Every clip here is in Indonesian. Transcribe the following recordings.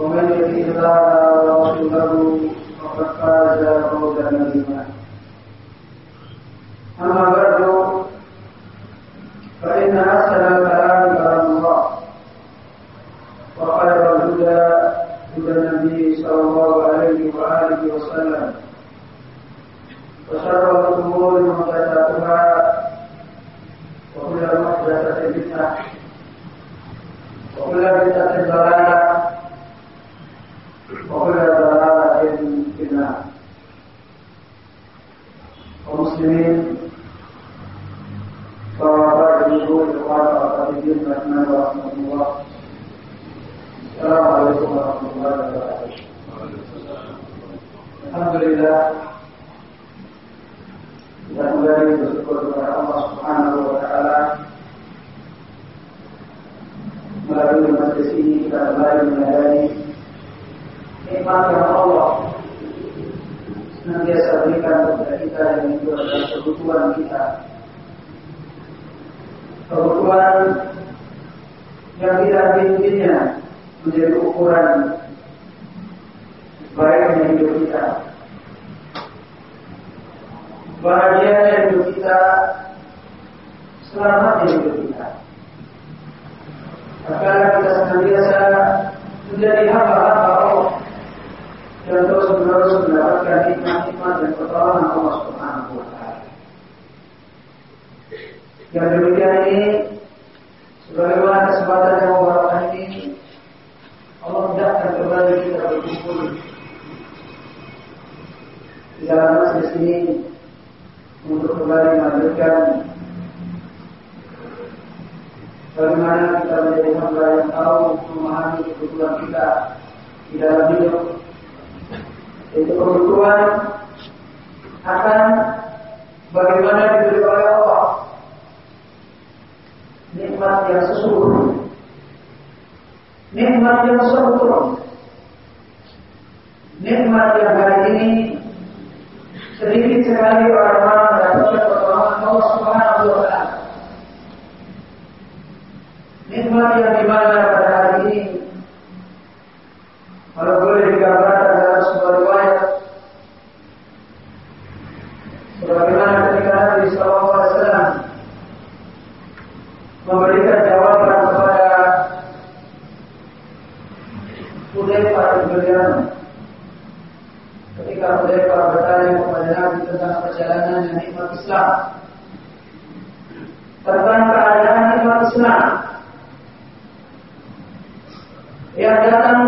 ومن يطع الله ورسوله فقد فاز فوزا عظيما. أما بعد فإن أحسن الكلام كلام الله وخير الهدى هدى النبي صلى الله عليه وآله وسلم وشر memberikan jawaban kepada Hudzaifah bin ketika Hudzaifah bertanya kepada Nabi tentang perjalanan yang nikmat Islam tentang keadaan nikmat Islam yang datang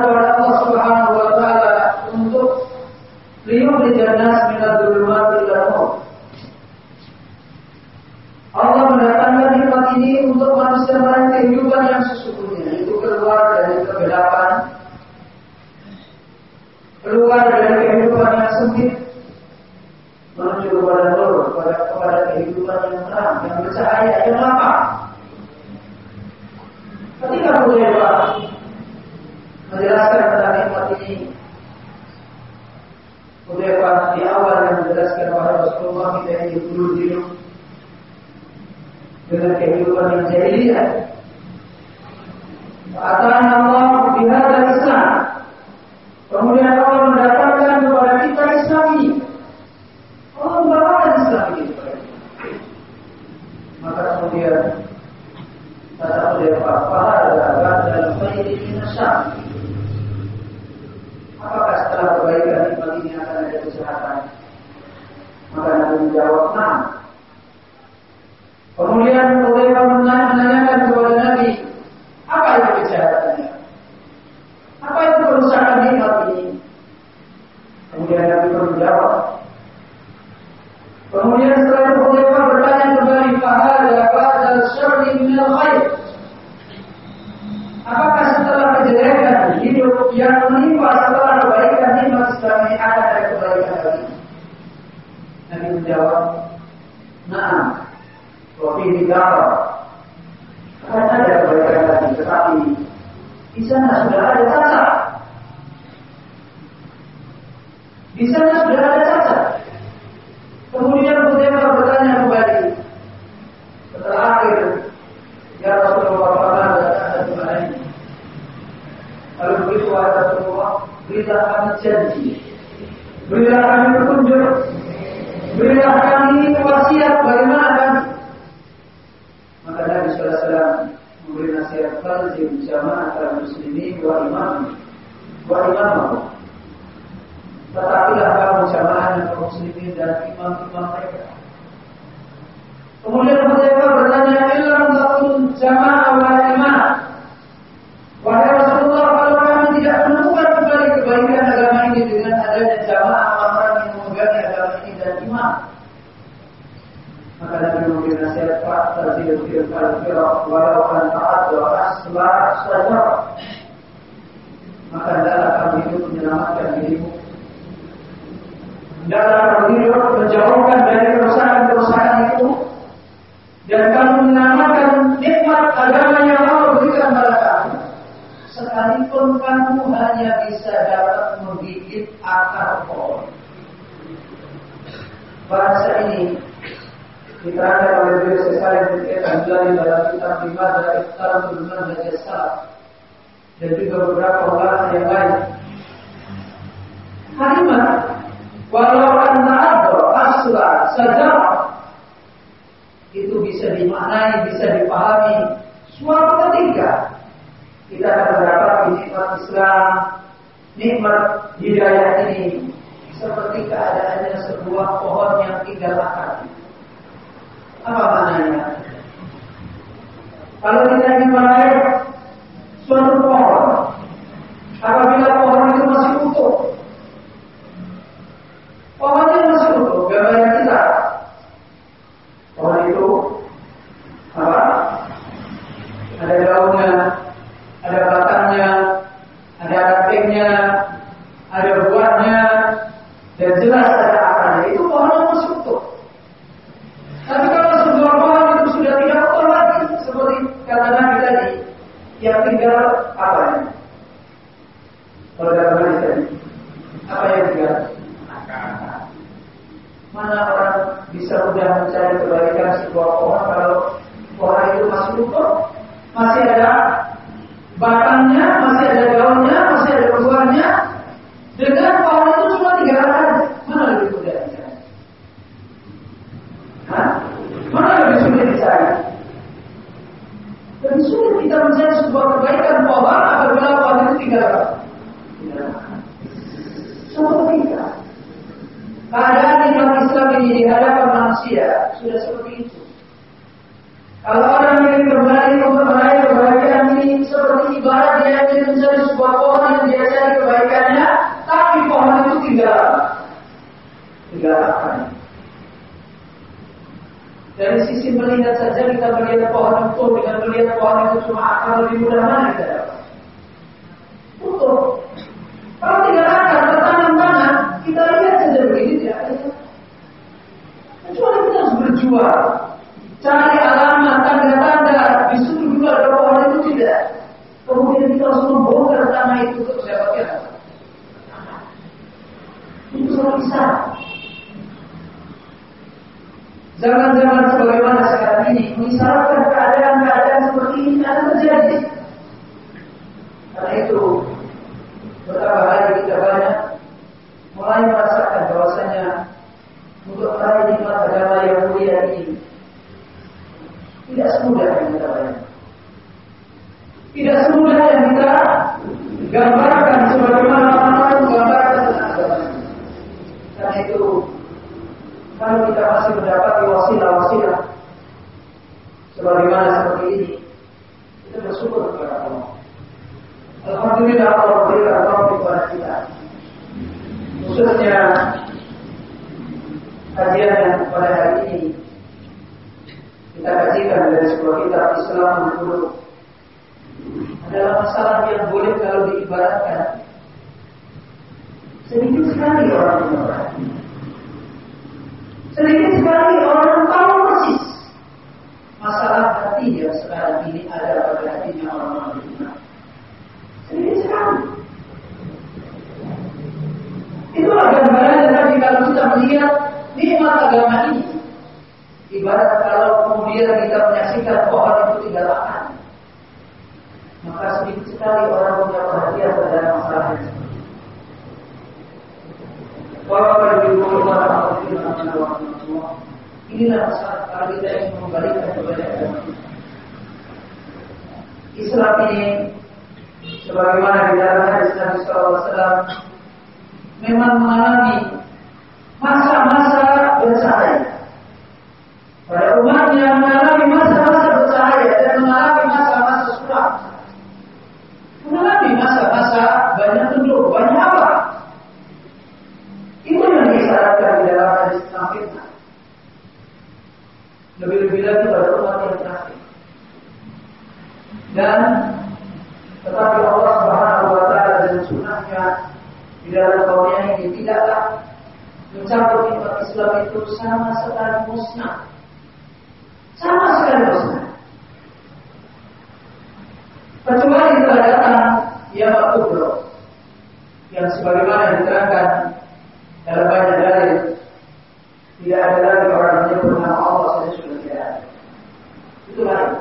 Itu lain.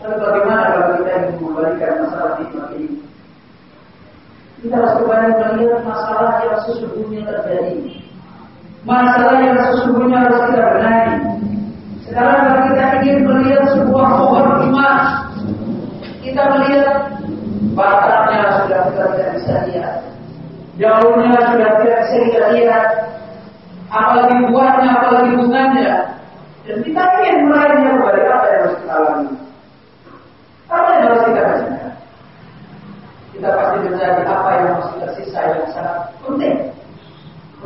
Lalu bagaimana kalau kita ingin mengembalikan masalah nikmat ini? Kita harus kembali melihat masalah yang sesungguhnya terjadi. Masalah yang sesungguhnya harus kita benahi. Sekarang kalau kita ingin melihat sebuah pohon emas, kita melihat batangnya sudah tidak bisa lihat, daunnya sudah tidak bisa kita lihat, apalagi buahnya, apalagi bunganya. Dan kita ingin meraihnya kembali apa yang harus kita alami? Apa yang harus kita kerjakan? Kita pasti menjadi apa yang masih tersisa yang sangat penting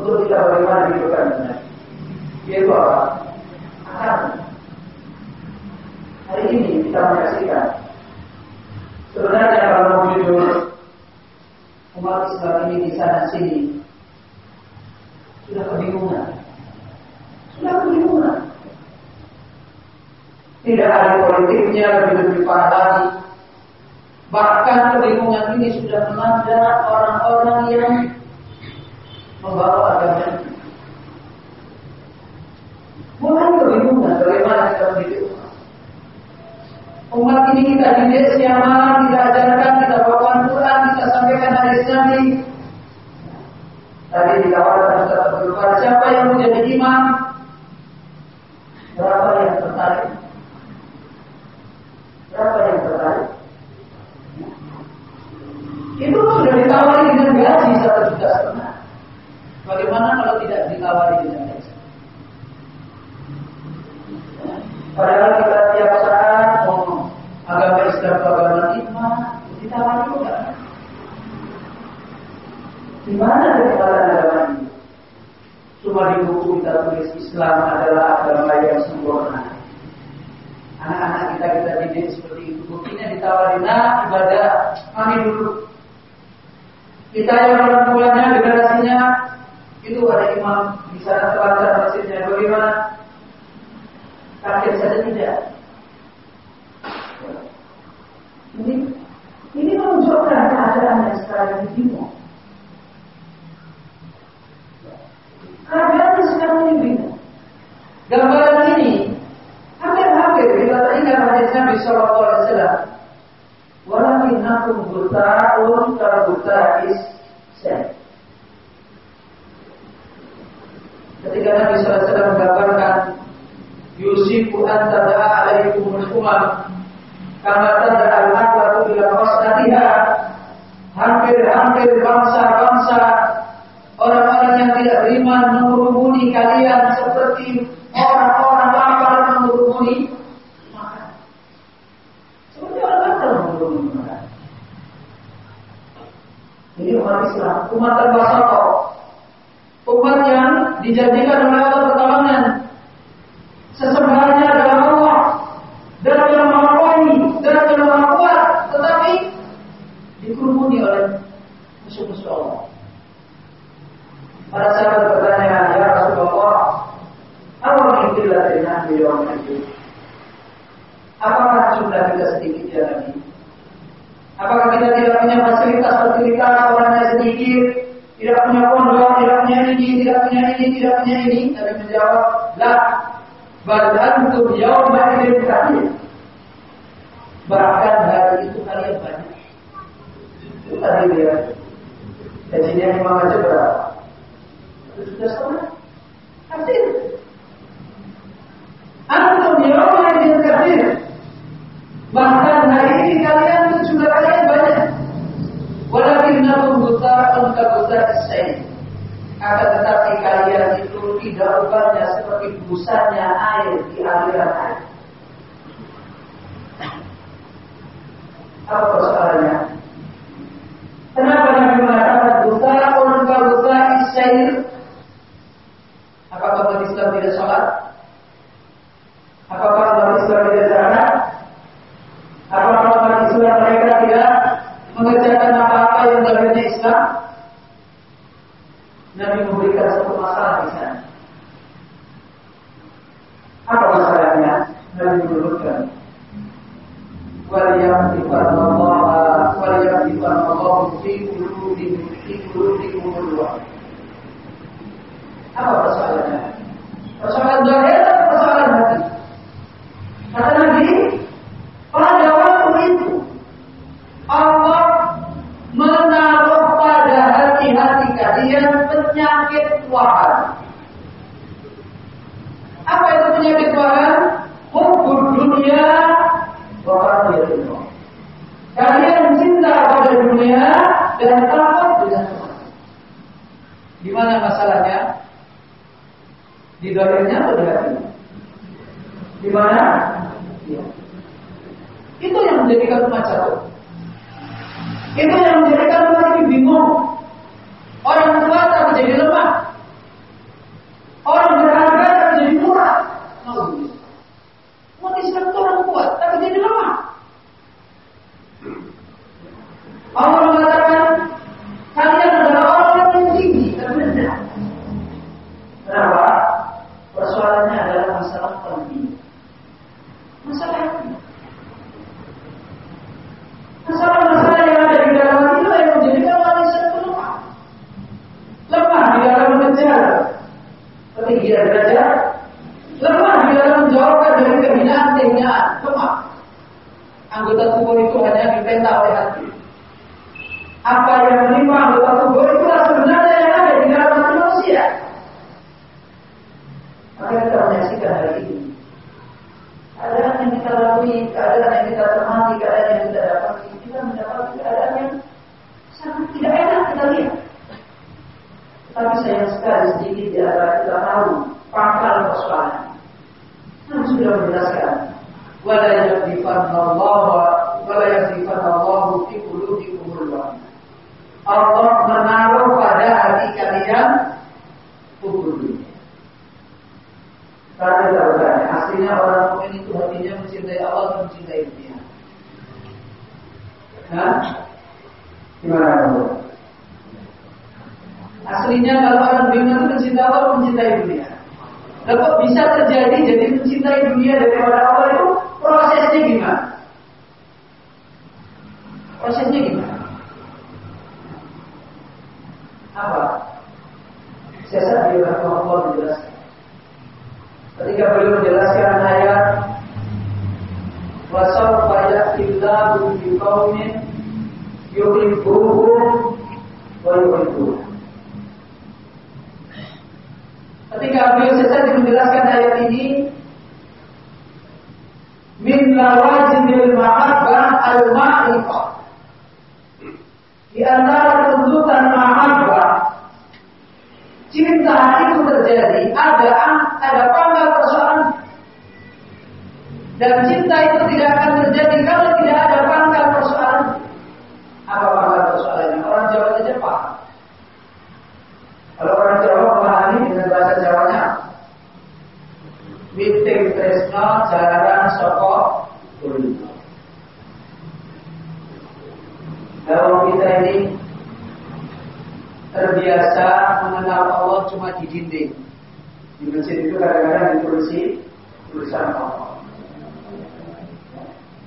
untuk kita bagaimana hidupkan dunia. Yaitu apa? Akan hari ini kita menyaksikan sebenarnya kalau mau jujur umat Islam ini di sana sini sudah kebingungan, sudah kebingungan. Tidak ada politiknya lebih-lebih parah lagi. Bahkan kebingungan ini sudah melanda orang-orang yang membawa agama. Mulai kebingungan bagaimana kita mendidik umat. Ini kita didik siang malam, kita ajarkan, kita bawakan Quran, kita sampaikan hadis Nabi. Tadi ditawarkan Abdul siapa yang menjadi imam? Berapa yang tertarik? Berapa yang tertarik? Itu sudah ditawari dengan gaji satu juta setengah. Bagaimana kalau tidak ditawari dengan gaji? Padahal kita tiap saat mau agama Islam agama nikmat ditawari juga. Di mana kebenaran agama ini? Cuma di buku kita tulis Islam adalah agama yang sempurna. Anak-anak kita kita didik seperti itu. Buktinya ditawari, nah ibadah kami dulu. Kita yang orang tuanya, generasinya itu ada imam di sana terlantar masjidnya. Bagaimana? Kaget saja tidak. Ini ini menunjukkan keadaan yang sekarang di Timur. Keadaan yang sekarang ini Gambaran ini hampir-hampir kita teringat hadis Nabi Shallallahu Alaihi Wasallam. Walakin aku bertaun buta is Nabi SAW mengatakan Yusifu antada alaikumul umam Kama tada al-aklaku ila qasnatiha Hampir-hampir bangsa-bangsa Orang-orang yang tidak beriman Menghubungi kalian Seperti orang-orang lapar Menghubungi Seperti orang Jadi orang Islam Umat terbasar dinyatakan oleh dia ini Nabi menjawab, "La badantum yauma idzin katsir." Bahkan hari itu kalian banyak. Itu tadi dia. Jadi dia memang. Ajam tidak ubahnya seperti busanya air di aliran air. Apa persoalan?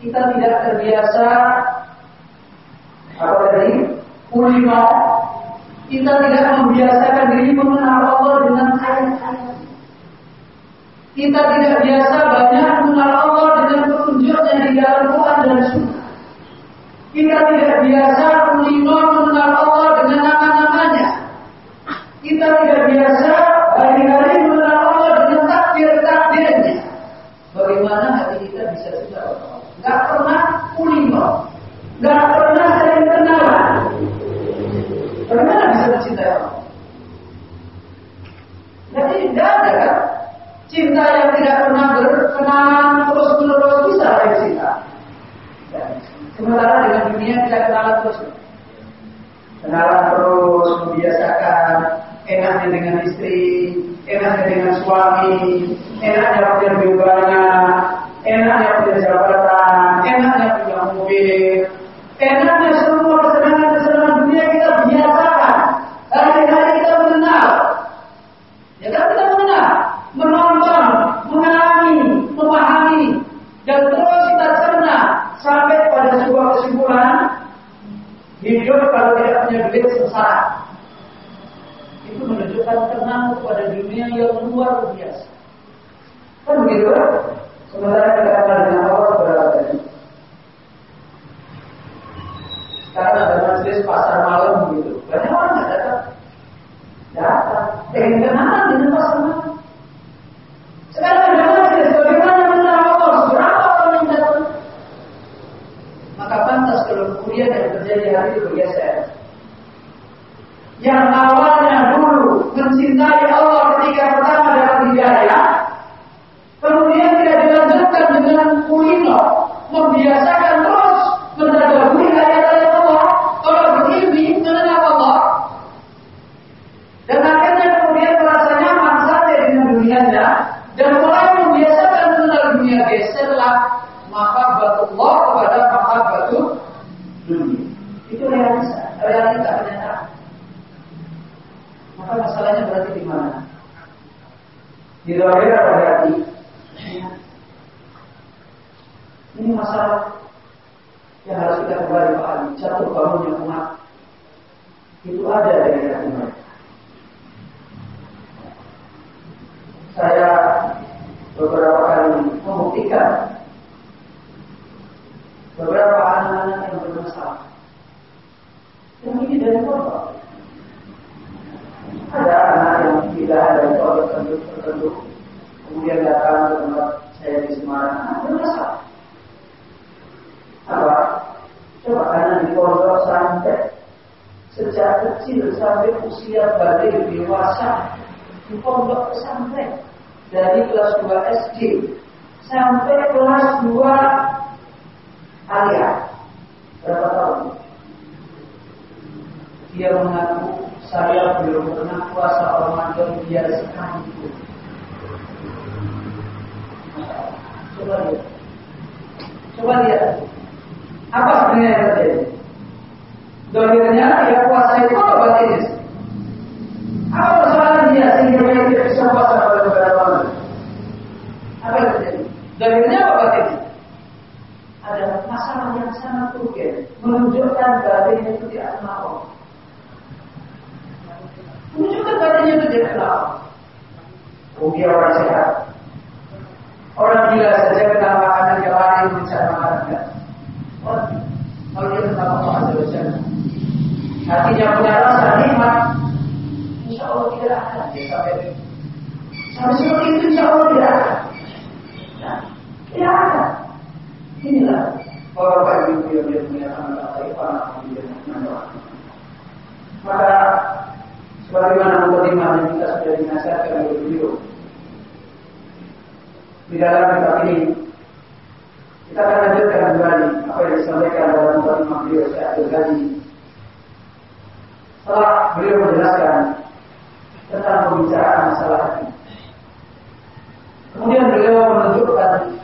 kita tidak terbiasa apa tadi? Ulama kita tidak membiasakan diri mengenal Allah dengan ayat-ayat kita tidak biasa banyak mengenal Allah dengan petunjuknya di dalam Quran dan Sunnah. Kita tidak biasa kulino mengenal Allah dengan nama-namanya. Kita tidak biasa dengan suami, enaknya punya lebih banyak, enaknya punya jabatan, enaknya punya mobil, enaknya semua kesenangan-kesenangan dunia kita biasakan. Hari-hari kita mengenal, ya kan kita mengenal, menonton, mengalami, memahami, dan terus kita cerna sampai pada sebuah kesimpulan hidup kalau tidak punya duit sesat. ولا Inilah orang yang dia dia punya amal kebaikan dia Maka sebagaimana mukadimah yang kita sudah dinasihatkan oleh beliau di dalam kitab ini kita akan lanjutkan kembali apa yang disampaikan dalam mukadimah beliau saya Abdul Setelah beliau menjelaskan tentang pembicaraan masalah ini, kemudian beliau menunjukkan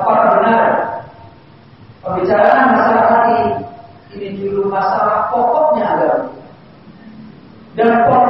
Apakah benar? Pembicaraan masalah hati ini dulu masalah pokoknya agama. Dan pokok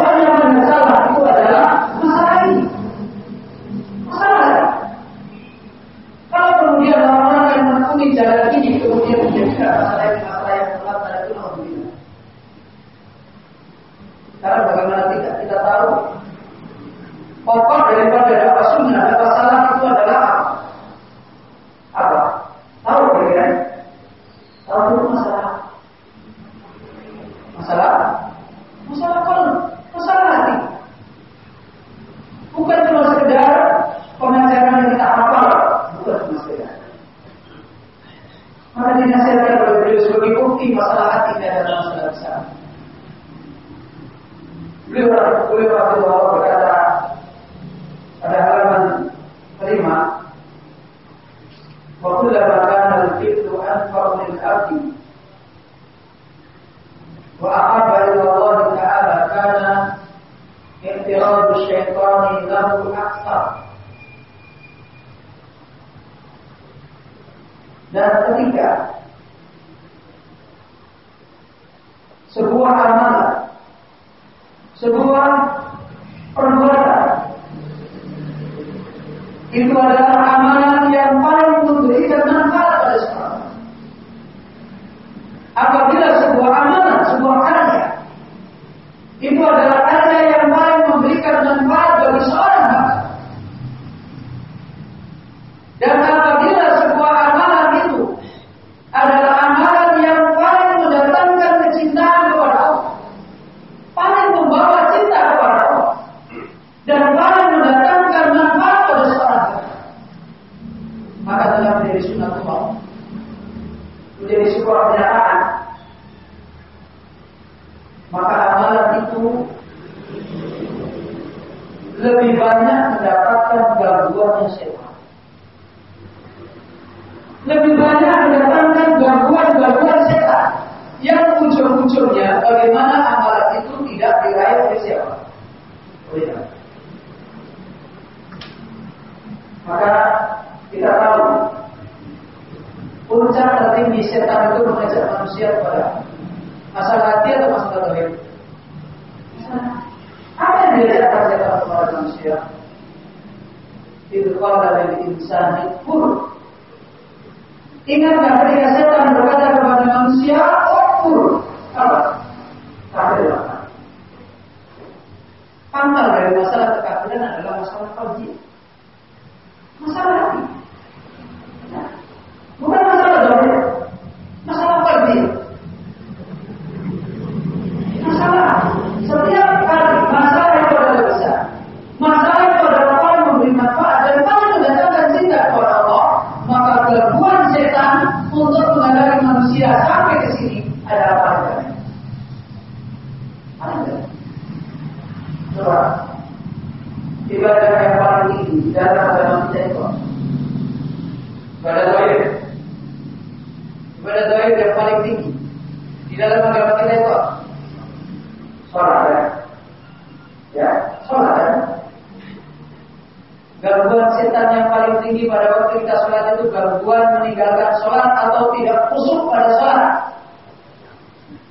kita sholat itu gangguan meninggalkan sholat atau tidak khusyuk pada sholat?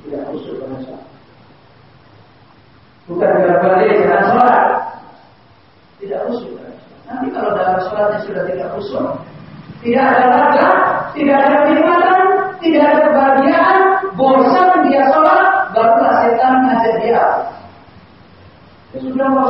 Tidak khusyuk pada sholat. Bukan gangguan dalam sholat. Tidak khusyuk pada sholat. Nanti kalau dalam sholatnya sudah tidak khusyuk, tidak ada raga, tidak ada kenikmatan, tidak ada kebahagiaan, bosan dia sholat, barulah setan ngajak dia. Ya sudah, nggak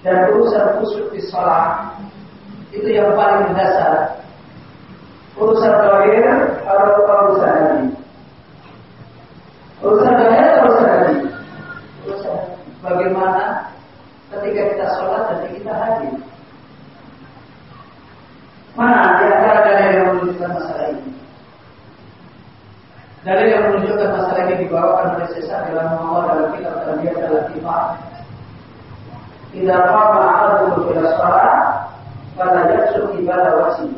dan urusan khusyuk di sholat itu yang paling mendasar. Urusan dohir atau urusan hati. Urusan dohir atau urusan hati. Urusan bagaimana ketika kita sholat dan kita haji. Mana di antara dalil yang menunjukkan masalah ini? Dalil yang menunjukkan masalah ini dibawakan oleh sesat dalam mengawal dalam kitab terbiak dalam Idza qama ahadukum kita shalah pada yabsuq ibada wajhi.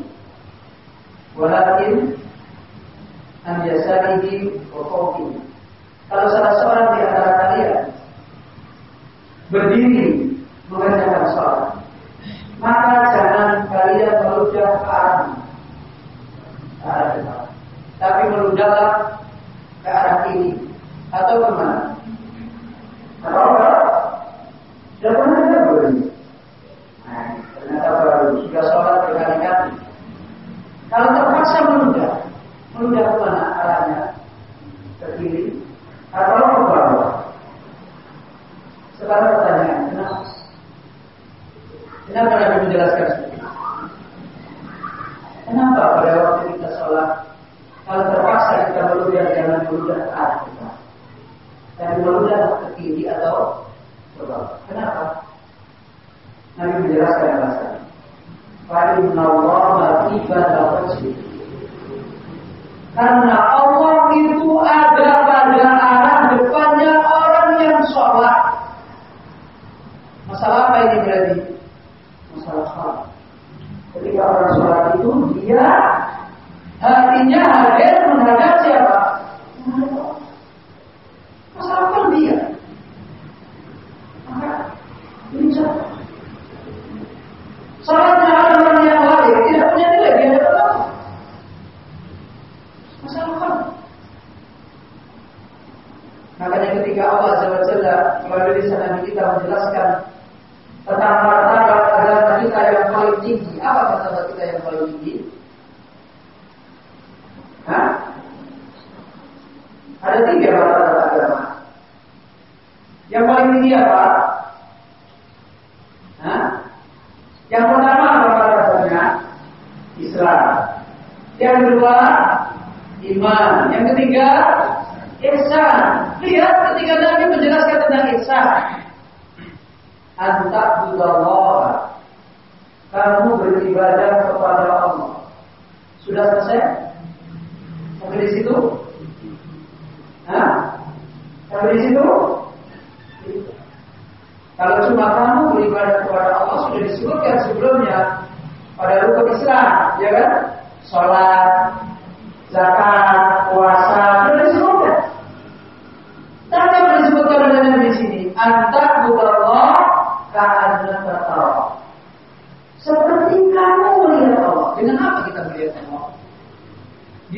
Walakin an yasarihi wa khawfi. Kalau salah seorang di antara kalian berdiri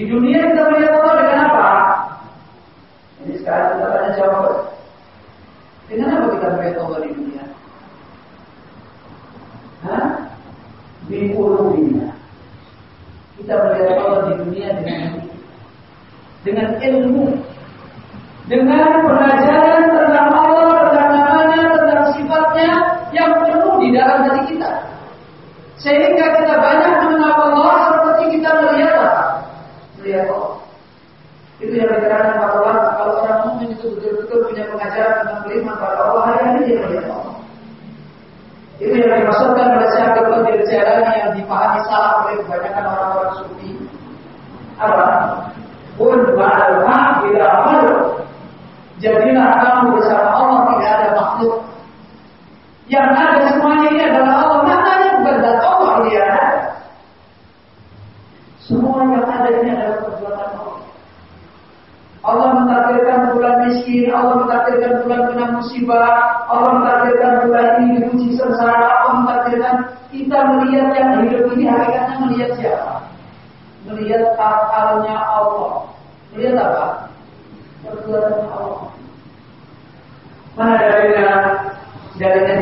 Di dunia kita melihat Allah dengan apa? Ini sekarang kita tanya jawab. Dengan apa kita melihat Allah di dunia? Hah? Di dunia. Kita melihat Allah di dunia dengan dengan ilmu, dengan pernah oleh kebanyakan orang-orang sufi apa? Kul ma'al ma'ila makhluk. Jadilah kamu bersama Allah tidak ada makhluk. Yang ada semuanya ini adalah Allah. Maknanya bukan zat Allah dia. Semua yang ada ini adalah perbuatan Allah. Allah mentakdirkan bulan miskin, Allah mentakdirkan bulan kena musibah, Allah mentakdirkan bulan soalnya Allah. Melihat apa? Perbuatan Allah. Mana dalilnya? Dalilnya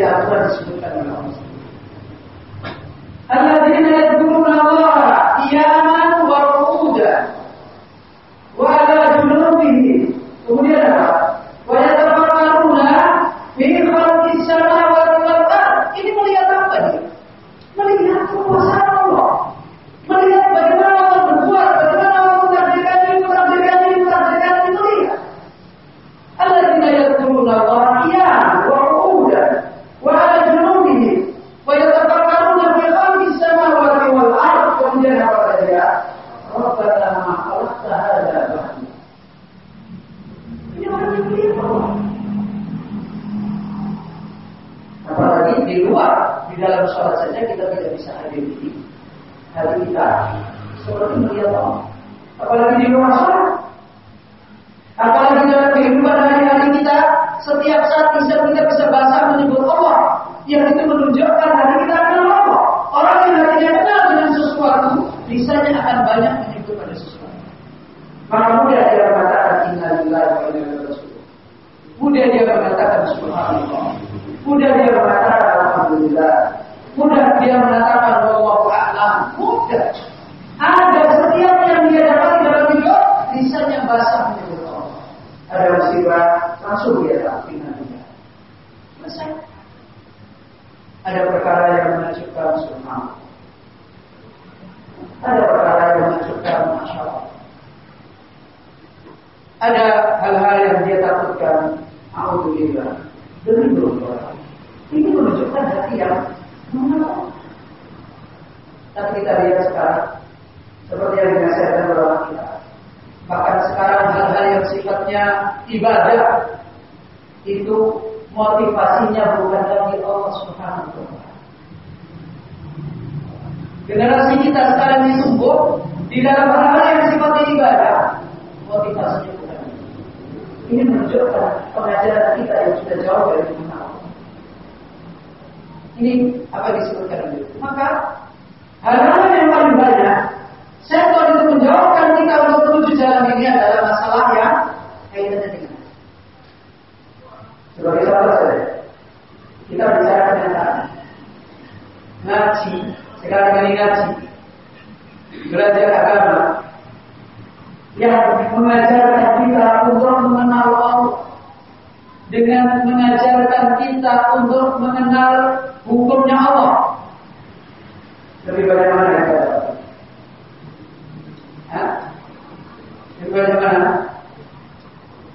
Supaya mana?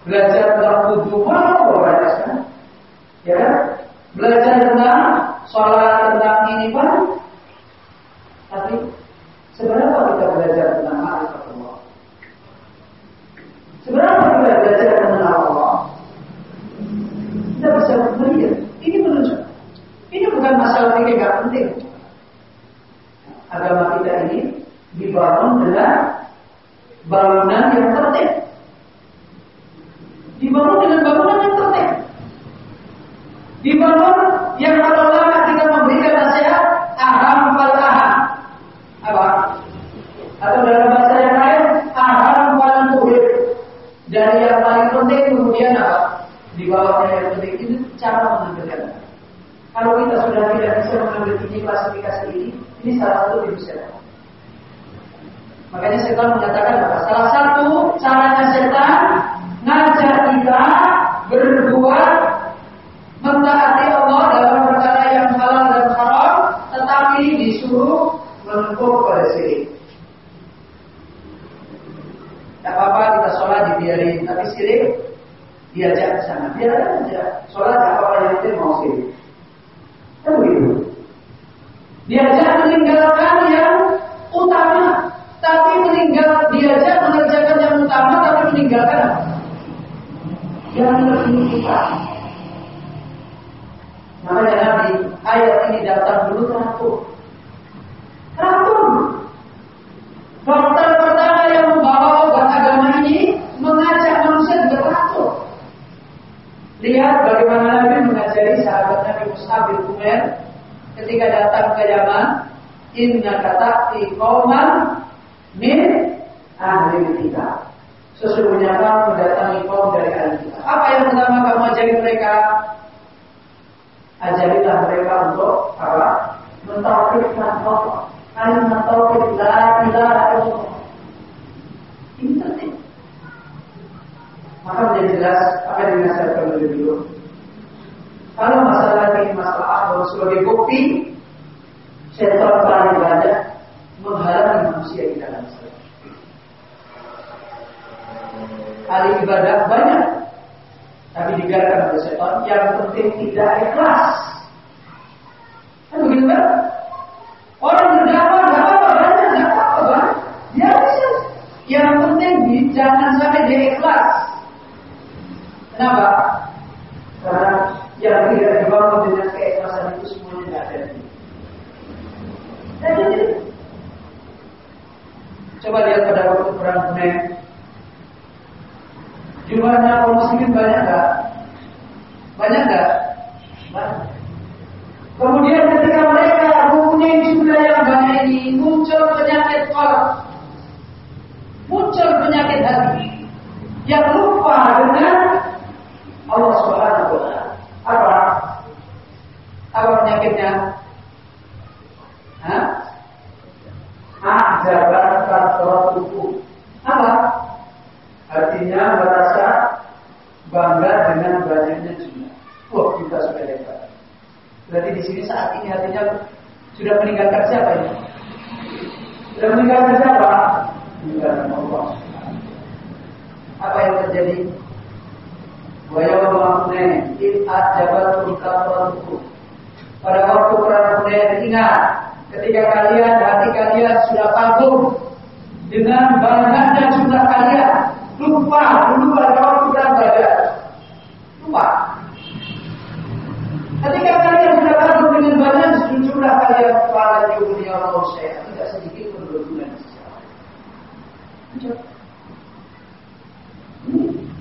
Belajar dalam tujuh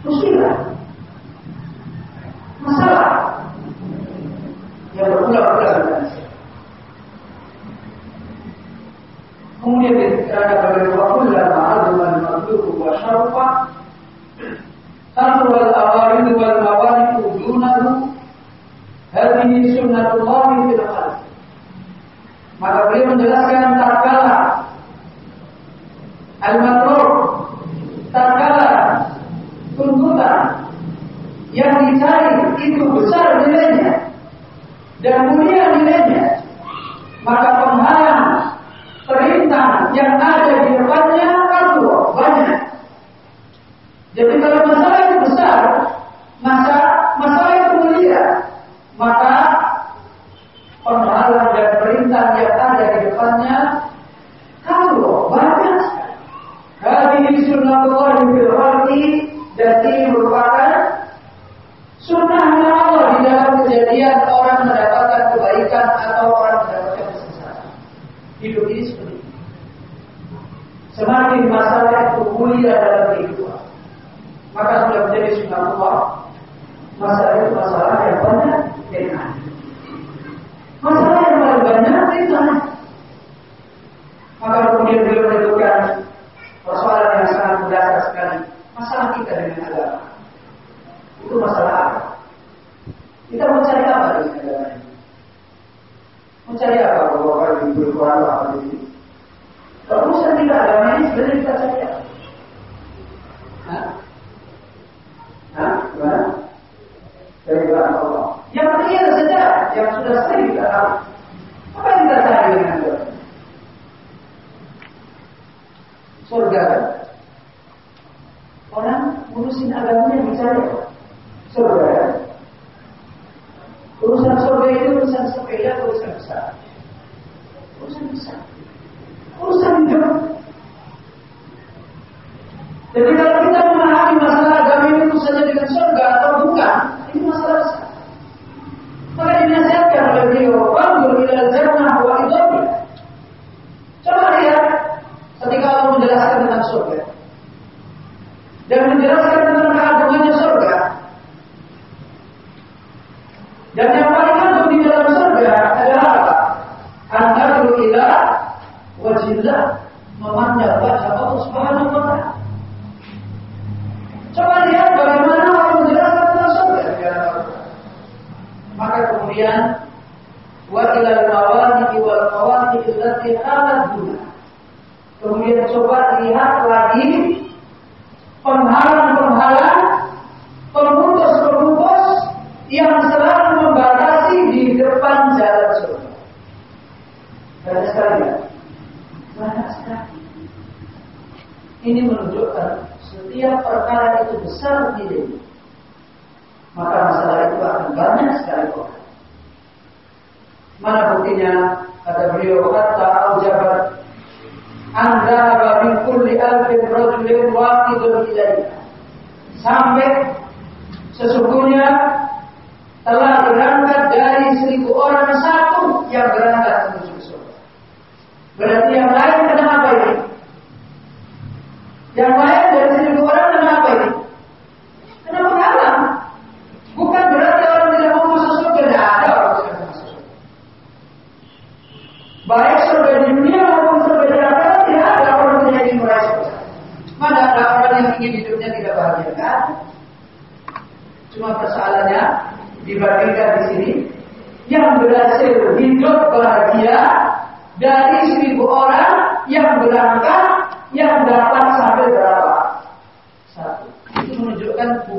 مصيبة مسارة يقولون ربنا الناس هم يتكلمون وكلما عظم المطلوب وشرفا تقوى الأوارد والموارد دونه هذه سنة الله في الخلق maka beliau menjelaskan tak kalah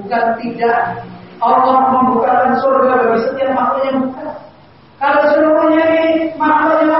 bukan tidak. Allah membukakan surga bagi setiap makhluk yang bukan. Kalau seluruhnya ini makhluknya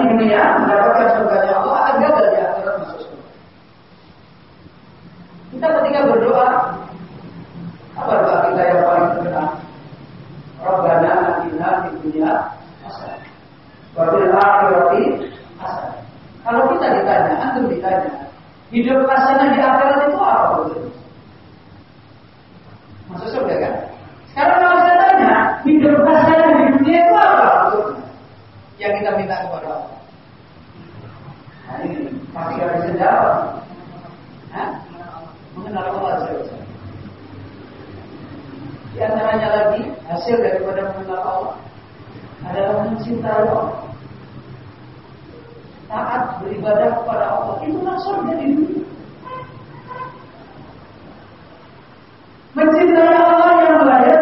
di dunia ya, mendapatkan surganya Allah agar dari akhirat masuk surga. Kita ketika berdoa, apa doa kita yang paling terkenal? Rabbana atina di dunia hasanah wa fil akhirati hasanah. Kalau kita ditanya, antum ditanya, hidup hasanah di akhirat cinta Allah. Taat beribadah kepada Allah. Itulah surga di dunia mencintai Allah yang layak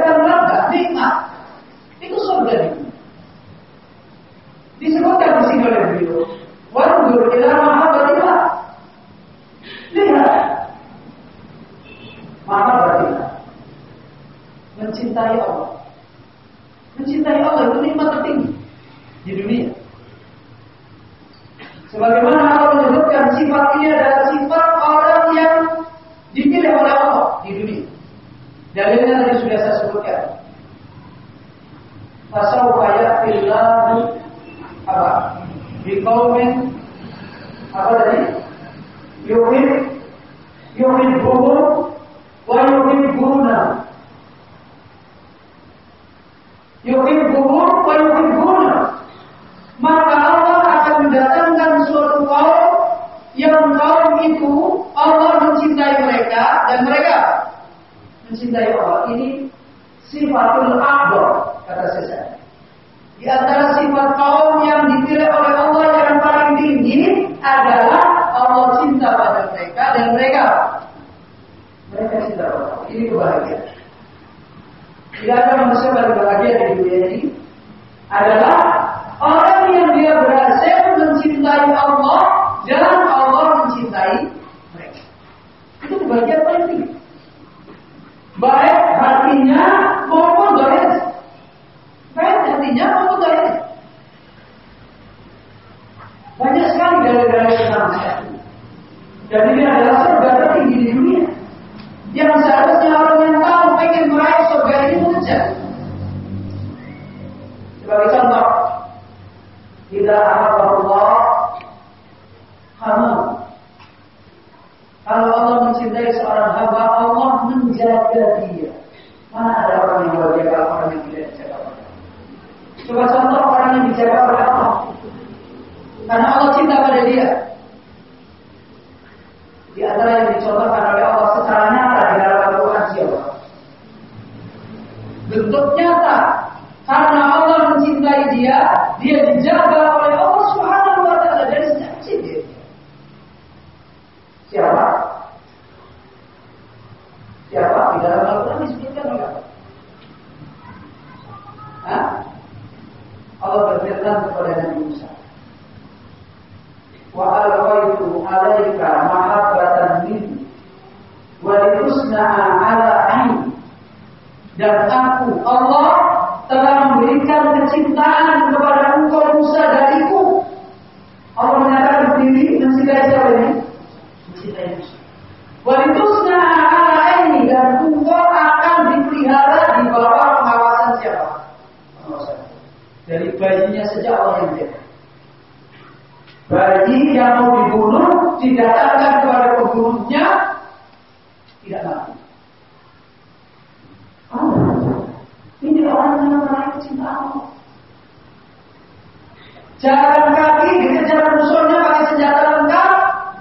jalan kaki, dikejar musuhnya pakai senjata lengkap,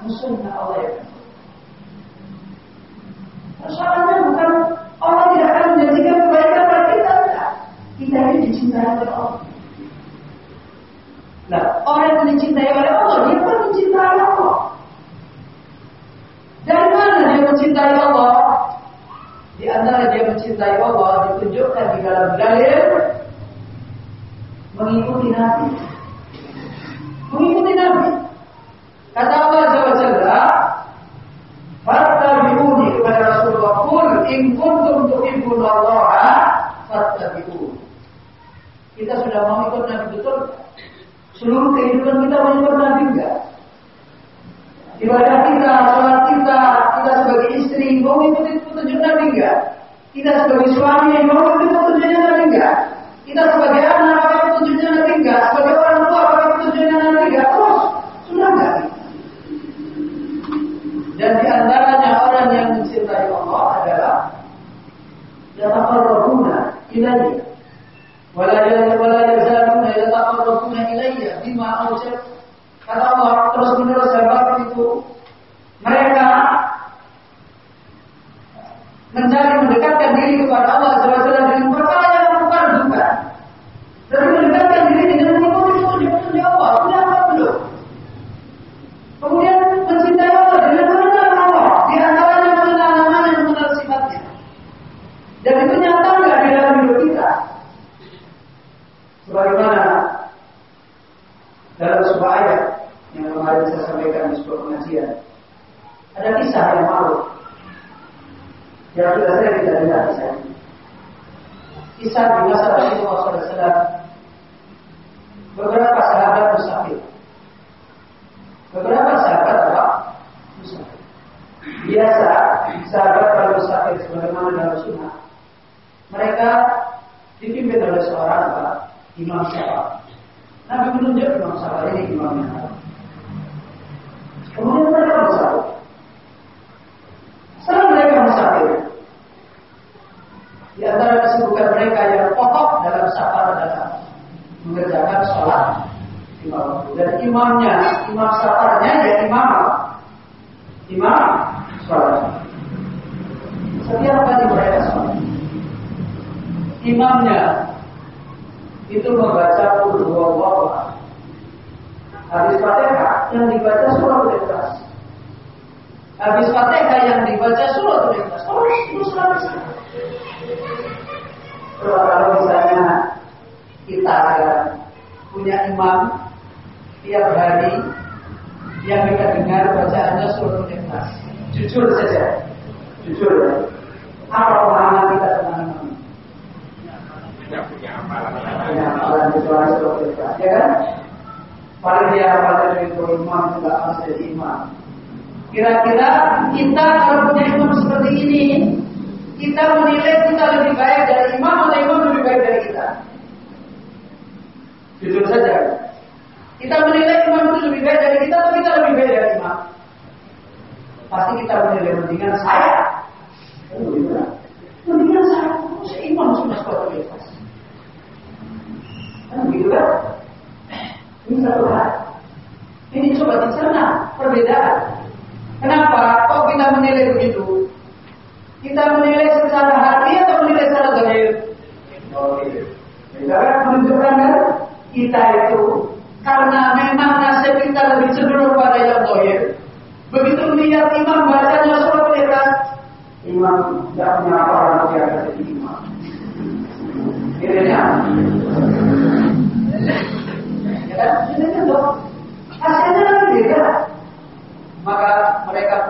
musuhnya Allah Persoalannya bukan Allah tidak akan menjanjikan kebaikan pada kita, enggak. Kita ini dicintai oleh Allah. Nah, orang yang dicintai oleh Allah, dia pun mencintai Allah. Dari mana dia mencintai Allah? Di antara dia mencintai Allah ditunjukkan di dalam dalil mengikuti Nabi tidak mau ikut Nabi betul seluruh kehidupan kita mau ikut Nabi enggak? Ibadah kita, sholat kita, kita sebagai istri mau ikuti petunjuk Nabi enggak? Kita sebagai suami mau ikuti petunjuknya Nabi enggak? Kita sebagai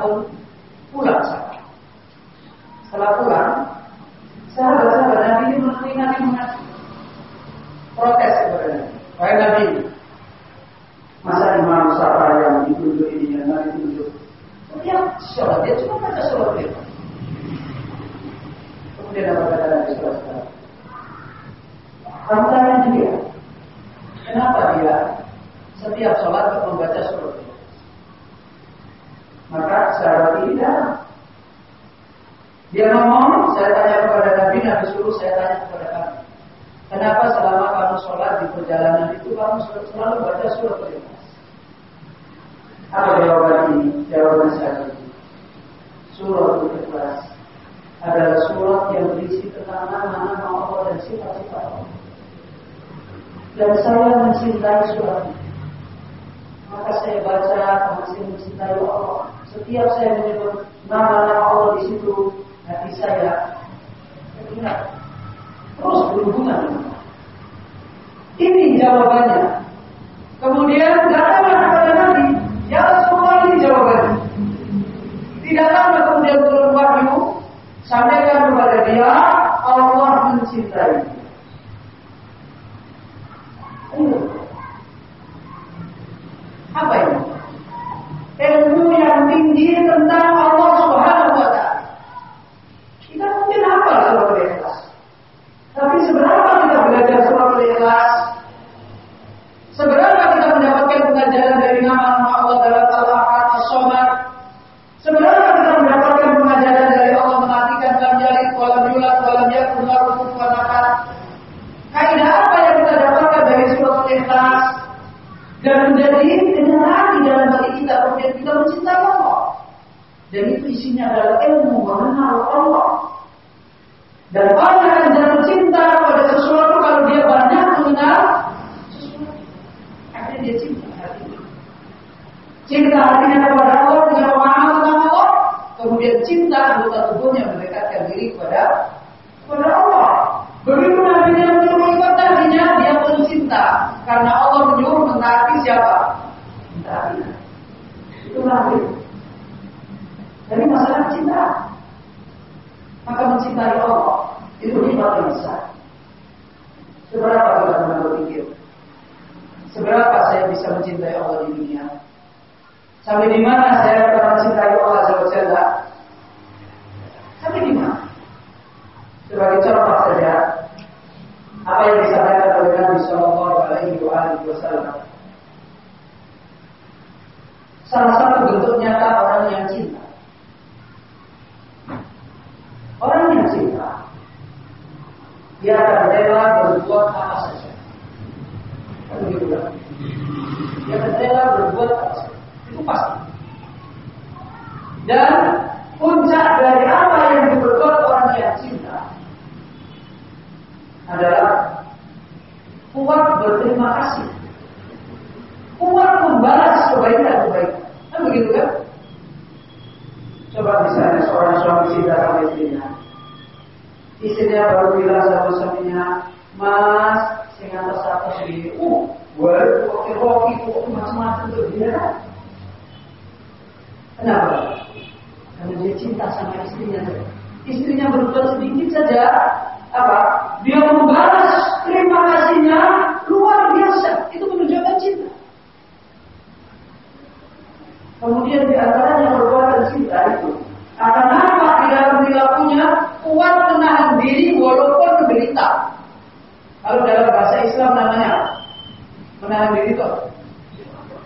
own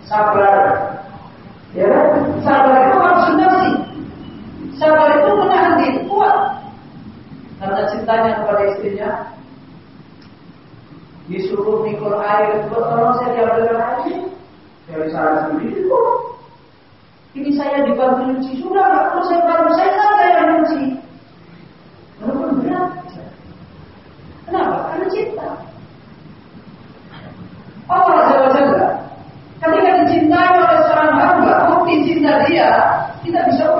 sabar. Ya? Kan? Sabar itu maksudnya sih. Sabar itu menahan diri kuat. Karena cintanya kepada istrinya disuruh mikul air buat tolong saya diambilkan lagi. dari bisa sendiri kok ini saya dibantu nyuci sudah nggak perlu saya bantu saya saja yang nyuci considerar que já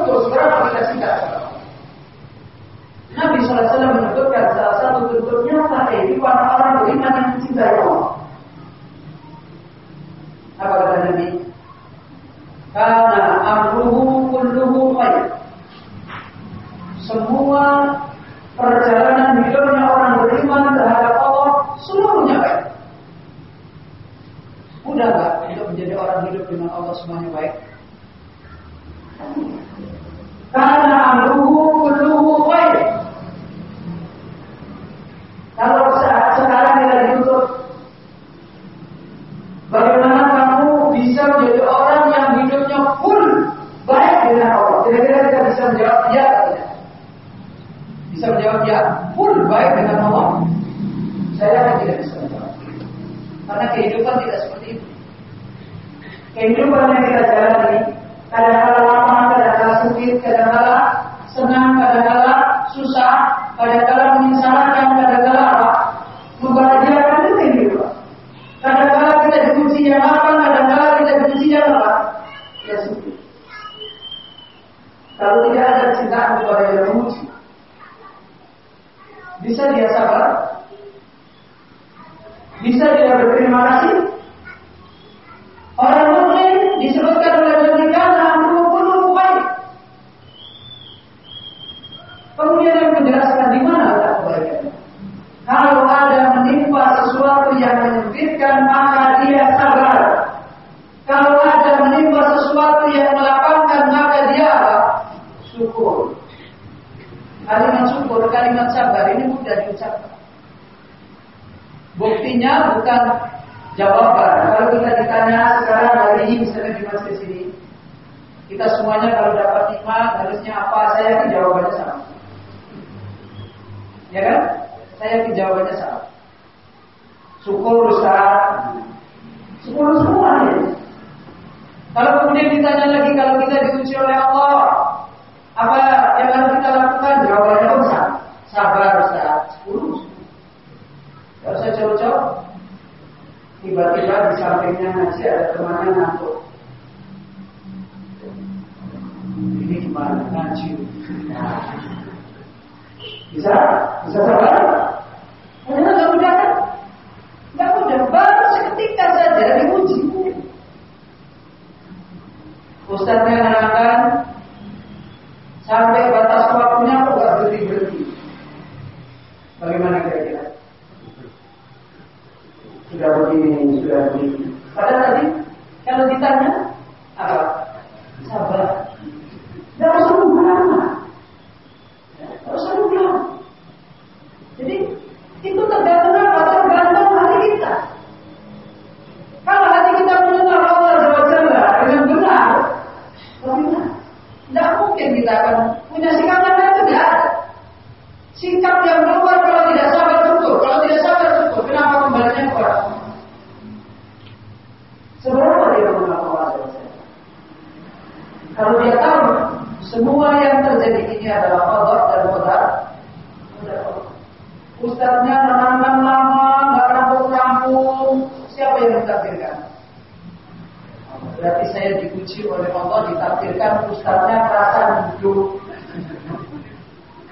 berarti saya dikuci oleh Allah ditakdirkan ustaznya perasaan hidup.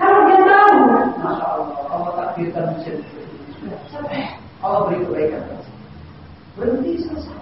Kalau dia tahu. Masya Allah Allah takdirkan ujian eh, Allah beri kebaikan. Berhenti selesai.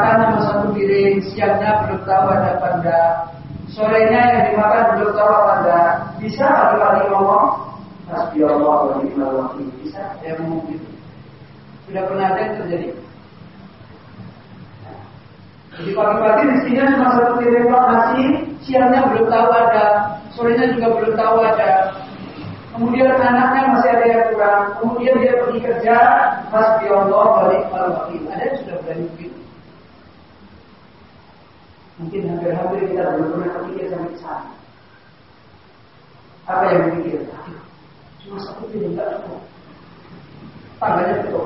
Dimakan cuma satu piring, siangnya belum tahu ada apa. Sorenya yang dimakan belum tahu apa enggak. Bisa pagi-pagi ngomong Hasbi Allah wa ni'mal wakil. Bisa ya gitu. Sudah pernah ada yang terjadi? Jadi pagi-pagi mestinya cuma satu piring nasi, siangnya belum tahu ada, sorenya juga belum tahu ada. Kemudian anaknya masih ada yang kurang, kemudian dia pergi kerja, hasbi Allah balik wakil. Ada yang sudah berani begitu? Mungkin hampir-hampir kita belum pernah berpikir sampai sana. Apa yang berpikir? Cuma satu piring enggak cukup. Tangganya betul.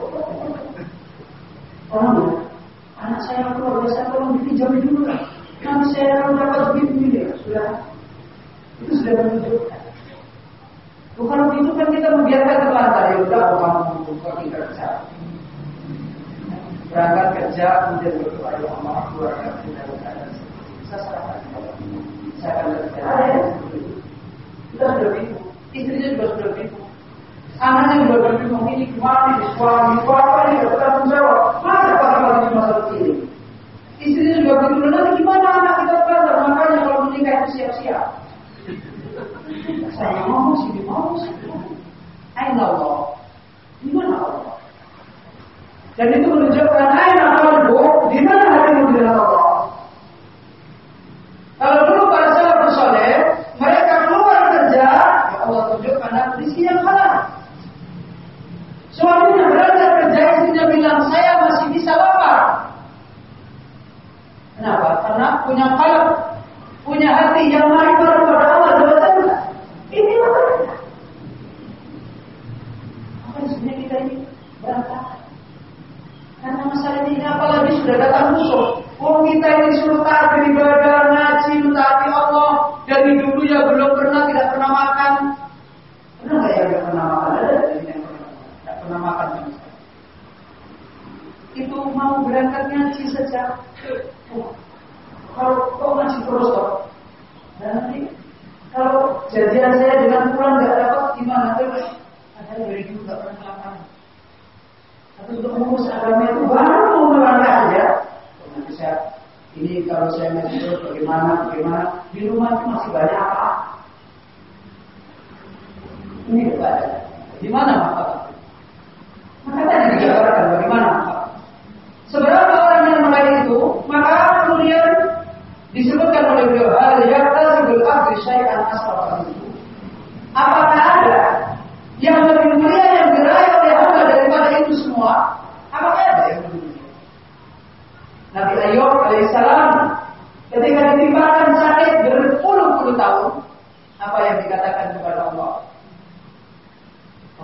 Oh, anak saya keluarga saya tolong dipinjam dulu lah. Nanti saya akan dapat duit ya. Sudah, itu sudah menunjukkan. Bukan begitu kan kita membiarkan terlantar ya udah kamu buka kita kerja. Berangkat kerja kemudian berdoa ya Allah keluarga kita keadaan saya akan ya. Kita sudah bingung, istrinya juga sudah bingung. Anaknya juga sudah bingung ini jawab. Masa satu ini? Istrinya juga bingung gimana anak kita belajar makanya kalau menikah itu siap-siap. Saya mau mau? Dan itu menunjukkan aina qalbu, di mana hatimu di dalam. Kalau dulu para salafus soleh, mereka keluar kerja, ya Allah tunjukkan rezeki yang halal. Suaminya berangkat kerja, istrinya bilang saya masih bisa lapar. Kenapa? Karena punya kalb, punya hati yang marifat kepada Allah Jalla Ini. Apa yang sebenarnya kita ini berantakan? Karena masalah ini apalagi sudah datang musuh. Oh kita ini disuruh taat beribadah. Ya belum pernah, tidak pernah makan. Pernah nggak yang tidak pernah makan? Ada yang pernah tidak pernah makan. Itu mau berangkat ngaji saja. Oh, kalau kok ngaji terus kok. Nanti kalau jadian saya dengan pulang nggak dapat gimana terus? Ada dari dulu nggak pernah makan. Tapi untuk mengurus agama itu baru mau melangkah saja. Nanti saya ini kalau saya ngaji terus bagaimana bagaimana di rumah itu masih banyak apa? Ini tidak ada. Di mana manfaat? Maka tadi dijabarkan bagaimana manfaat. Seberapa orang yang meraih itu, maka kemudian disebutkan oleh beliau hal yaktasibul akhi syai'an itu. Apakah ada yang lebih mulia yang diraih oleh hamba daripada itu semua? Apakah ada yang lebih mulia? Nabi Ayub alaihissalam ketika ditimpakan sakit berpuluh-puluh tahun, apa yang dikatakan kepada Allah?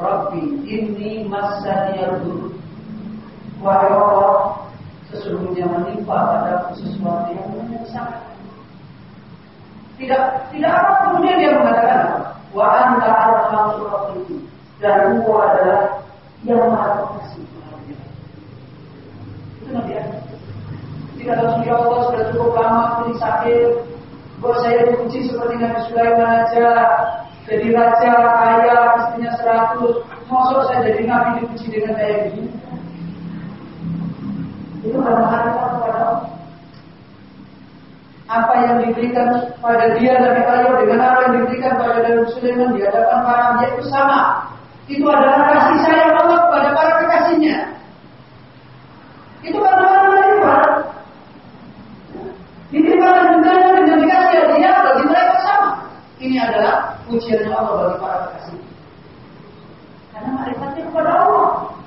Rabbi inni massaniyal dur. Wahai Allah, sesungguhnya menimpa pada sesuatu yang menyengsarakan. Tidak tidak apa kemudian dia mengatakan wa anta arhamur rahimin dan engkau adalah yang maha pengasih Itu Nabi Adam. Tidak langsung ya Allah sudah cukup lama ini sakit. Buat saya dipuji seperti Nabi Sulaiman aja. Jadi raja kaya istrinya seratus. Maksud saya jadi nabi dipuji dengan saya ini. Itu karena hati orang kepada apa yang diberikan pada dia Nabi Ayub dengan apa yang diberikan pada Nabi Sulaiman di hadapan para dia itu sama. Itu adalah kasih sayang Allah kepada para kekasihnya. Itu karena orang menerima. Diterima dan dengan dikasih dia bagi mereka sama. Ini adalah ujian Allah bagi para Por favor.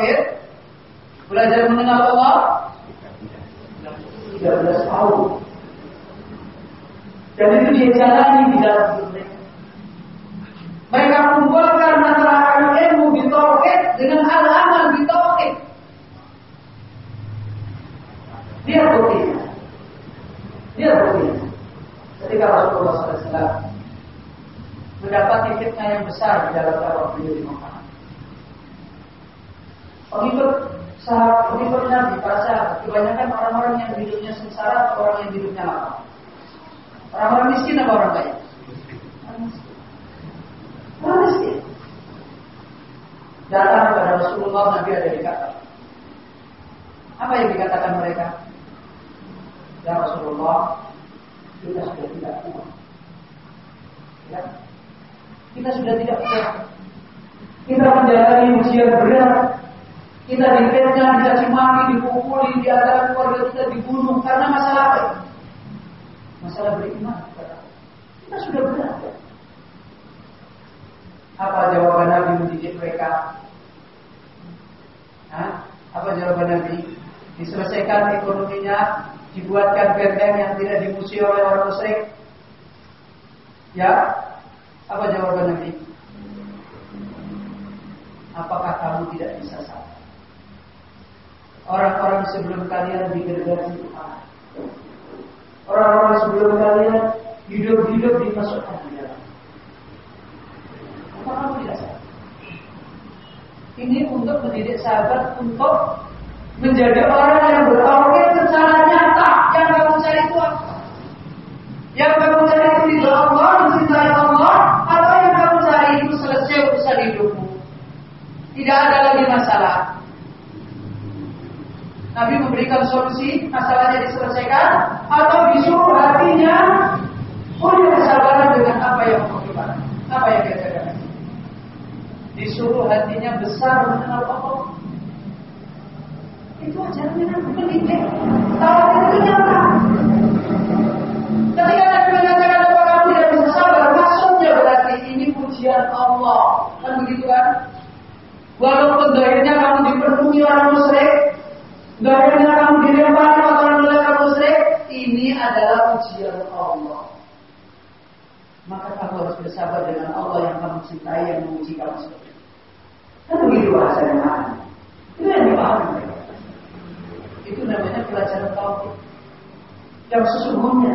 terakhir? Belajar mengenal Allah? 13 tahun. Dan itu dia jalani di dalam dunia. Mereka mengumpulkan antara ilmu di Tauhid dengan al-amal bitauhid. Dia buktinya. Dia buktinya. Ketika Rasulullah SAW mendapat titiknya yang besar di dalam dakwah beliau di Mekah. Pengikut sahabat pengikut Nabi, para kebanyakan orang-orang yang hidupnya sengsara atau orang yang hidupnya lapang. Orang-orang miskin atau orang kaya? Orang miskin. Datang kepada Rasulullah Nabi ada di kata. Apa yang dikatakan mereka? Ya Rasulullah, kita sudah tidak kuat. Ya. Kita sudah tidak kuat. Kita menjalani usia berat kita difitnah, dicaci dipukuli, di antara keluarga kita dibunuh karena masalah apa? Masalah beriman. Kita sudah benar. Apa jawaban Nabi mendidik mereka? Hah? Apa jawaban Nabi? Diselesaikan ekonominya, dibuatkan benteng yang tidak dimusuhi oleh orang musyrik. Ya, apa jawaban Nabi? Apakah kamu tidak bisa sabar? Orang-orang sebelum kalian digergaji Tuhan. Orang-orang sebelum kalian hidup-hidup dimasukkan di dalam. Apa kamu tidak? Ini untuk mendidik sahabat untuk menjadi orang yang bertauhid secara nyata. Yang kamu cari itu apa? Yang kamu cari itu di Allah, mencintai Allah, atau yang kamu cari itu selesai urusan hidupmu. Tidak ada lagi masalah. Nabi memberikan solusi, masalahnya diselesaikan, atau disuruh hatinya punya kesabaran dengan apa yang mau apa yang dia jaga. Disuruh hatinya besar mengenal Allah. Itu ajarannya Nabi pendidik. Tahu itu nyata. Ketika Nabi mengatakan bahwa kamu tidak bisa sabar, maksudnya berarti ini pujian Allah. Kan begitu kan? Walaupun doanya kamu dipenuhi orang musyrik, doanya kamu dilempari orang orang musyrik, ini adalah pujian Allah. Maka kamu harus bersabar dengan Allah yang kamu cintai yang memuji kamu seperti itu. Kan begitu bahasanya. Itu yang dipahami Itu namanya pelajaran tauhid. Yang sesungguhnya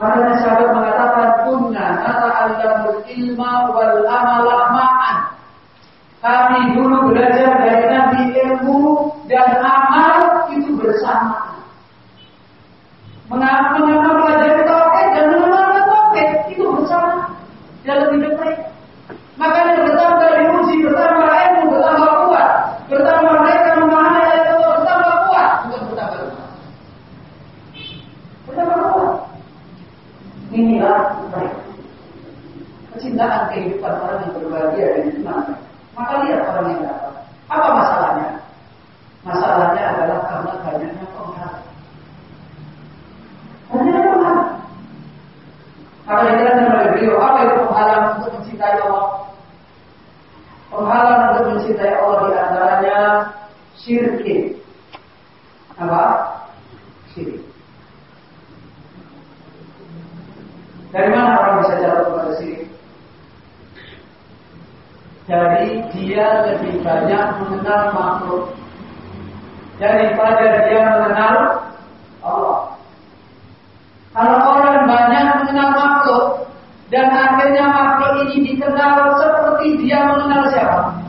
Makanya sahabat mengatakan kunna nata'allamul ilma wal amala ma'an. Kami dulu belajar dari Nabi ilmu dan amal bersama. Mengapa mengapa belajar tauhid dan mengenal tauhid itu bersama dalam hidup mereka. Makanya bertambah diuji, bertambah ilmu, bertambah kuat, bertambah mereka memahami ayat Allah, bertambah kuat, bukan bertambah lemah. Bertambah kuat. Inilah mereka. Kecintaan kehidupan orang yang berbahagia dan iman. Maka lihat orang yang dapat. Apa masalahnya? Masalahnya adalah karena banyaknya penghalang. Banyaknya penghalang. Maka dijelaskan oleh beliau, apa itu penghalang untuk mencintai Allah? Penghalang untuk mencintai Allah di antaranya syirik. Apa? Syirik. Dari mana orang bisa jatuh kepada syirik? Jadi dia lebih banyak mengenal makhluk daripada dia mengenal Allah. Kalau orang banyak mengenal makhluk dan akhirnya makhluk ini dikenal seperti dia mengenal siapa?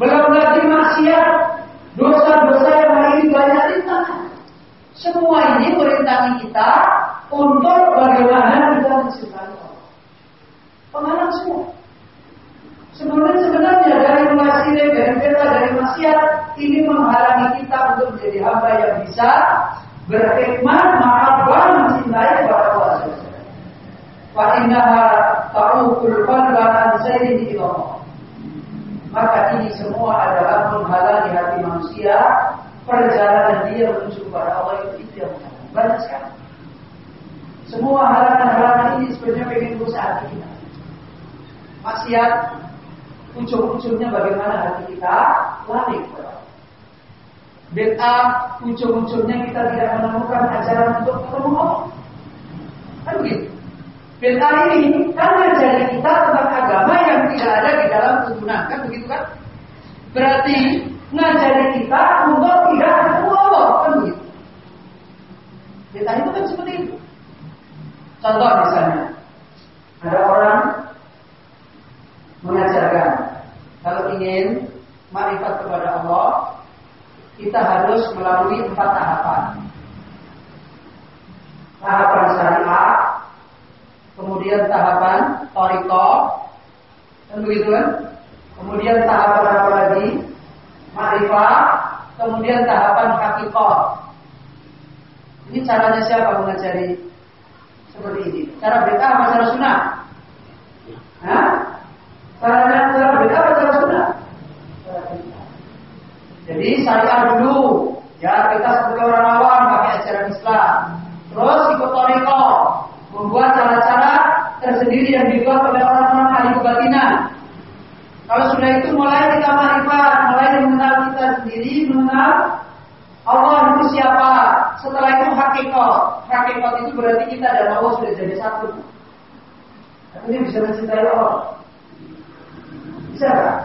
Belum lagi maksiat. Dosa-dosa yang ini banyak rintangan. Semua ini merintangi kita untuk bagaimana kita mencintai Allah. Penghalang semua. Sebenarnya sebenarnya dari maksiat, dari bid'ah, dari maksiat ini menghalangi kita untuk menjadi hamba yang bisa berhikmat, mahabbah, mencintai kepada Allah Wa innaha ta'ukul qalba an zaini ila Maka ini semua adalah menghalangi hati manusia perjalanan dia menuju kepada Allah itu itu yang banyak sekali. Semua halangan-halangan ini sebenarnya pengen rusak hati kita. Maksiat ujung-ujungnya bagaimana hati kita lari kepada. Bid'ah ujung-ujungnya kita tidak menemukan ajaran untuk ketemu Allah. Kan begitu? Bid'ah ini kan ngajari kita tentang agama yang tidak ada di dalam tuntunan, kan begitu kan? Berarti ngajari kita untuk tidak ketemu Allah, kan begitu? Bid'ah itu kan seperti itu. Contoh misalnya, ada orang mengajarkan kalau ingin marifat kepada Allah, kita harus melalui empat tahapan. Tahapan syariat, kemudian tahapan toriko, kan begitu kan? Kemudian tahapan apa lagi? Ma'rifah, kemudian tahapan hakikat. Ini caranya siapa mengajari seperti ini? Cara beda apa cara sunnah? Hah? Caranya cara beda apa cara sunnah? Jadi syariah dulu, ya kita sebagai orang awam pakai ajaran Islam. Terus ikut toriko, membuat yang dibuat oleh orang-orang ahli kebatinan. Kalau sudah itu mulai kita marifat, mulai mengenal kita sendiri, mengenal Allah itu siapa. Setelah itu hakikat. Hakikat itu berarti kita dan Allah sudah jadi satu. Artinya bisa mencintai Allah. Bisa nggak?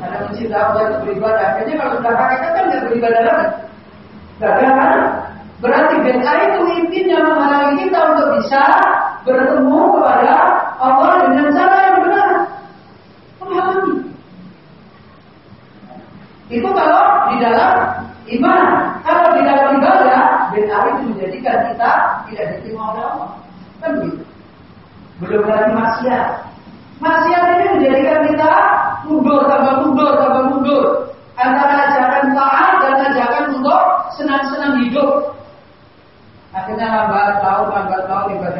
Karena mencintai Allah itu beribadah. Akhirnya kalau sudah hakikat kan nggak beribadah lagi. Gagal kan? Berarti bid'ah itu intinya menghalangi kita untuk bisa bertemu kepada Allah dengan cara yang benar. Memahami. Itu kalau di dalam iman. Kalau di dalam ibadah, bid'ah itu menjadikan kita tidak diterima oleh Allah. Kan begitu. Belum lagi maksiat. Maksiat ini menjadikan kita mundur tambah mundur tambah mundur antara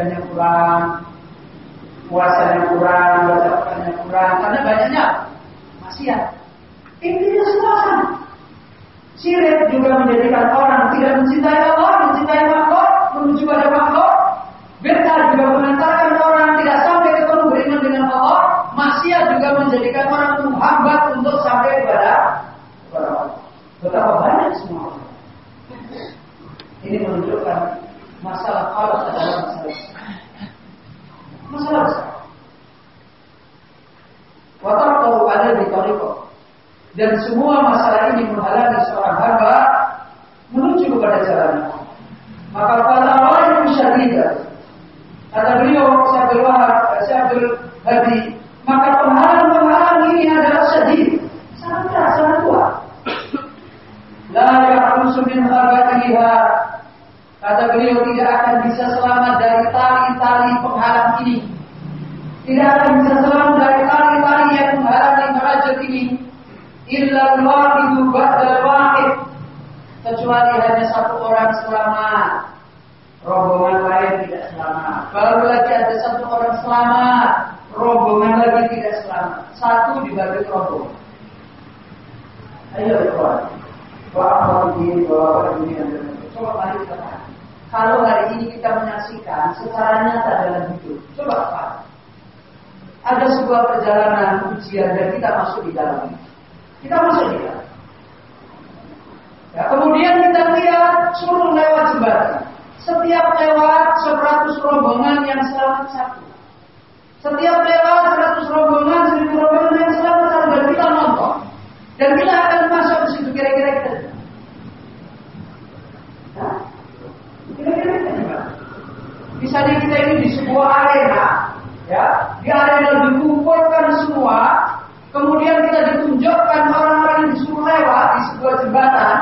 ibadahnya kurang, puasanya kurang, baca kurang, karena banyaknya maksiat. Intinya semua. Syirik juga menjadikan orang tidak mencintai Allah, mencintai makhluk, menuju pada makhluk. Bid'ah juga mengantarkan orang tidak sampai ketemu beriman dengan Allah. Maksiat juga menjadikan orang menghambat untuk sampai kepada. Betapa banyak semua Ini menunjukkan masalah Allah adalah masalah besar. Masalah besar. Watak tahu ada di Toriko dan semua masalah ini menghalangi seorang hamba menuju kepada jalan Maka pada awal syadidah kata beliau Syabdul Wahab, Syabdul Hadi, maka penghalang-penghalang ini adalah syadid, sangat keras, sangat kuat. La ya'rusu min khabatiha Kata beliau tidak akan bisa selamat dari tali-tali penghalang ini. Tidak akan bisa selamat dari tali-tali menghalangi merajut ini illa wahidu ba'dal wahid kecuali hanya satu orang selamat. Rombongan lain tidak selamat. Baru lagi ada satu orang selamat. Rombongan lagi tidak selamat. Satu dibagi rombongan ayo coba mari kita kalau hari ini kita menyaksikan secara nyata dalam hidup coba Pak ada sebuah perjalanan ujian dan kita masuk di dalamnya kita masuk di dalam. Ya, kemudian kita lihat suruh lewat jembatan. Setiap lewat seratus rombongan yang selamat satu. Setiap lewat seratus rombongan, seribu rombongan yang selamat satu dan kita nonton. Dan kita akan masuk ke situ kira-kira kita. Kira-kira kita gimana? Misalnya kita ini di sebuah arena, ya, arena dikumpulkan semua Kemudian kita ditunjukkan orang-orang yang disuruh lewat di sebuah jembatan.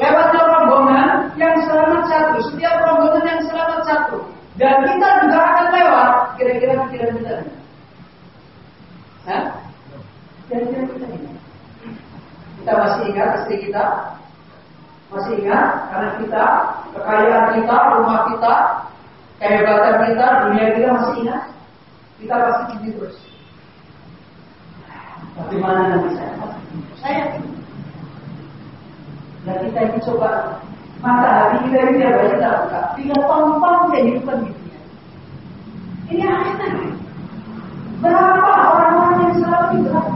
Lewatnya rombongan yang selamat satu. Setiap rombongan yang selamat satu. Dan kita juga akan lewat. Kira-kira pikiran kita ini. Kira-kira kita. Kita masih ingat istri kita? Masih ingat? Karena kita, kekayaan kita, rumah kita, kehebatan kita, dunia kita masih ingat? Kita pasti gini terus. Bagaimana nanti saya? Saya Dan kita ini coba mata hati kita ini dia baca tak buka. Tiga tahun kehidupan dunia. Ini kan? Berapa orang-orang yang selalu berapa?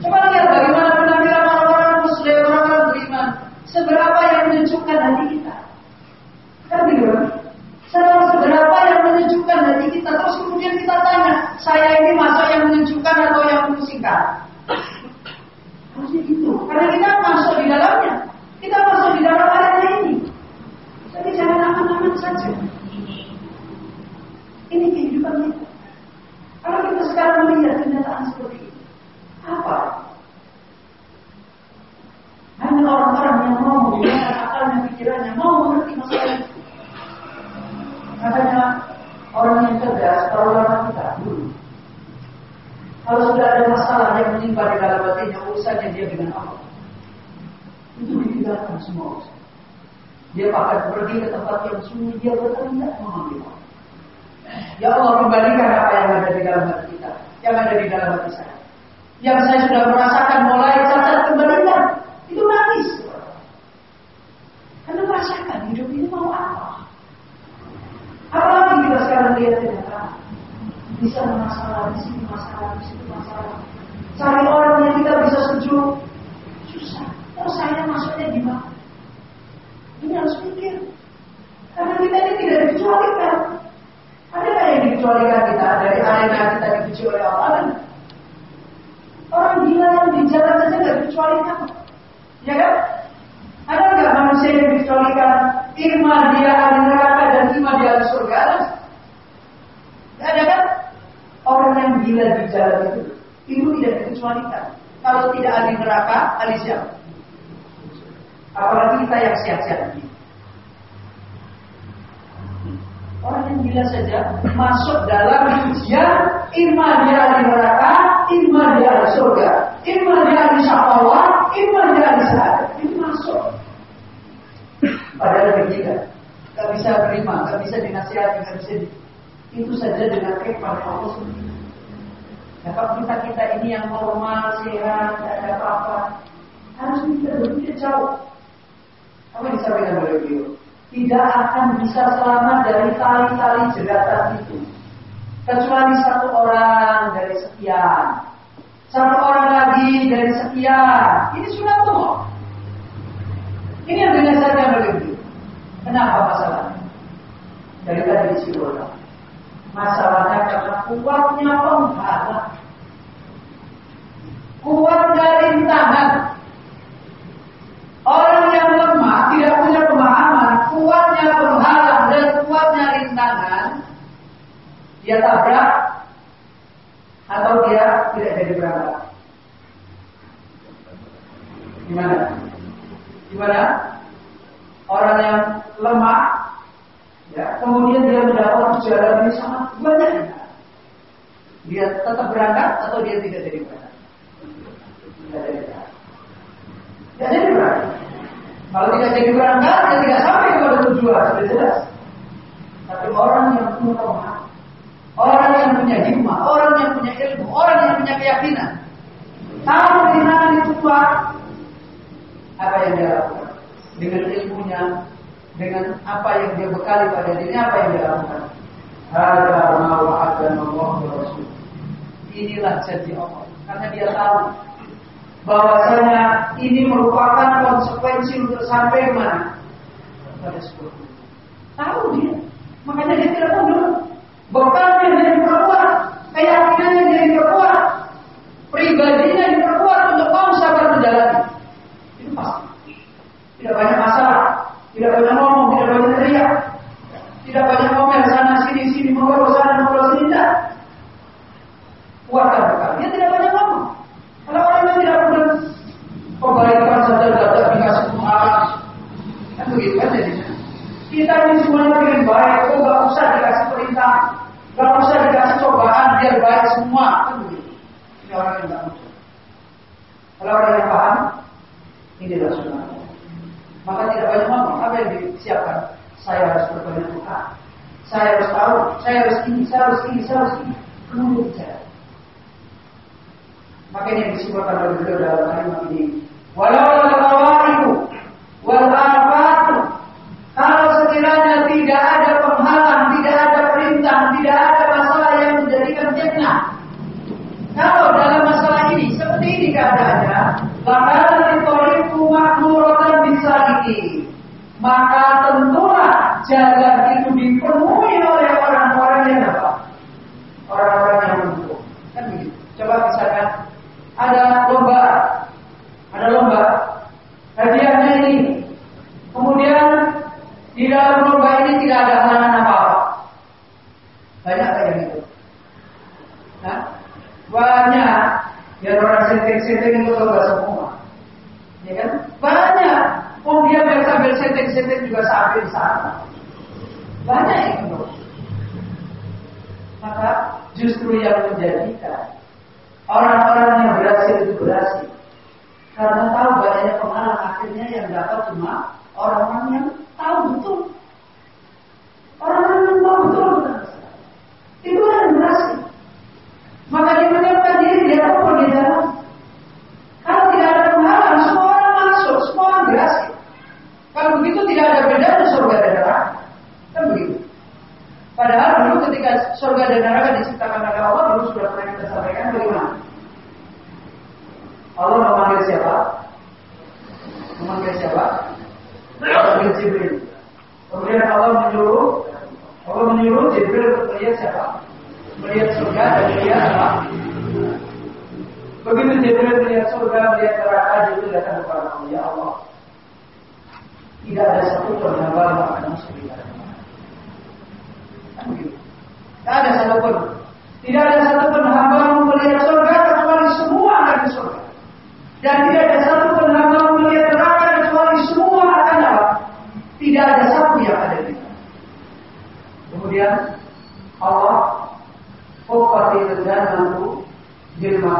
Coba lihat bagaimana penampilan orang-orang muslim, orang-orang beriman. Seberapa yang menunjukkan hati kita. Kan begitu? Seberapa yang menunjukkan hati kita. Terus kemudian kita tanya, saya ini masuk yang menunjukkan atau yang memusingkan? Harusnya gitu. Karena kita masuk di dalamnya. Kita masuk di dalam arena ini. Jadi jangan aman-aman saja. Ini kehidupan kita. Kalau kita sekarang melihat kenyataan seperti ini, apa? Hanya orang-orang yang mau menggunakan akalnya, pikirannya, mau mengerti masalah itu. Makanya orang yang cerdas, para ulama kita dulu, kalau sudah ada masalah yang menimpa di dalam hatinya, urusannya dia dengan Allah. Itu ditinggalkan semua urusan. Dia bahkan pergi ke tempat yang sunyi, dia bertanya mengambil. Ya Allah kembalikan apa yang ada di dalam hati kita, yang ada di dalam hati saya. Yang saya sudah merasakan mulai cacat kembalikan, itu nangis. Karena merasakan hidup ini mau apa? Apalagi kita sekarang lihat kenyataan. Bisa masalah di sini, masalah di situ, masalah. Cari orang yang kita bisa sejuk, susah. Oh saya masuknya di mana? Ini harus pikir. Karena kita ini tidak dikecualikan. Ada nggak yang dikecualikan kita dari arena kita dipuji oleh Allah? Orang gila yang di jalan saja nggak dikecualikan. Ya kan? Ada nggak manusia yang dikecualikan? Irma dia ada neraka dan Ima dia ada surga. Tidak ada kan? Orang yang gila di jalan itu Itu tidak kecuali dikecualikan Kalau tidak ada neraka, ada siapa? Apalagi kita yang siap-siap. Orang yang gila saja masuk dalam ujian Irma dia di neraka, Irma dia di surga. Irma dia di syafawah, Irma dia ahli sahabat Itu masuk. Padahal berbeda. Gak bisa terima, gak bisa dinasihati, tidak bisa itu saja dengan kepada Allah sendiri. Dapat kita kita ini yang normal, sehat, tidak ada apa-apa, harus kita berpikir jauh. Apa yang disampaikan oleh beliau? Tidak akan bisa selamat dari tali-tali jeratan itu, kecuali satu orang dari sekian, satu orang lagi dari sekian. Ini sudah tua. Ini yang dinasihatkan oleh beliau. Kenapa masalahnya? Dari tadi di sini Masalahnya karena kuatnya penghalang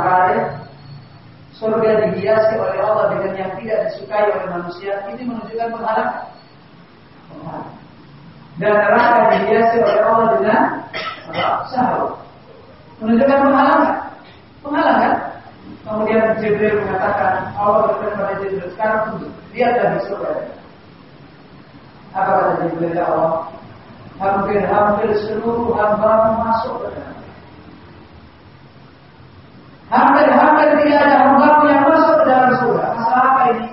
makarim surga dihiasi oleh Allah dengan yang tidak disukai oleh manusia. Ini menunjukkan penghalang. Dan neraka dihiasi oleh Allah dengan sahur. Menunjukkan penghalang penghalang kan? kemudian Jibril mengatakan Allah berkata kepada Jibril sekarang lihatlah di surga. Apa kata Jibril? Ya Allah hampir-hampir seluruh hamba masuk ke dalam. Hampir-hampir tidak ada hukum yang masuk ke dalam surga. Masalah apa ini?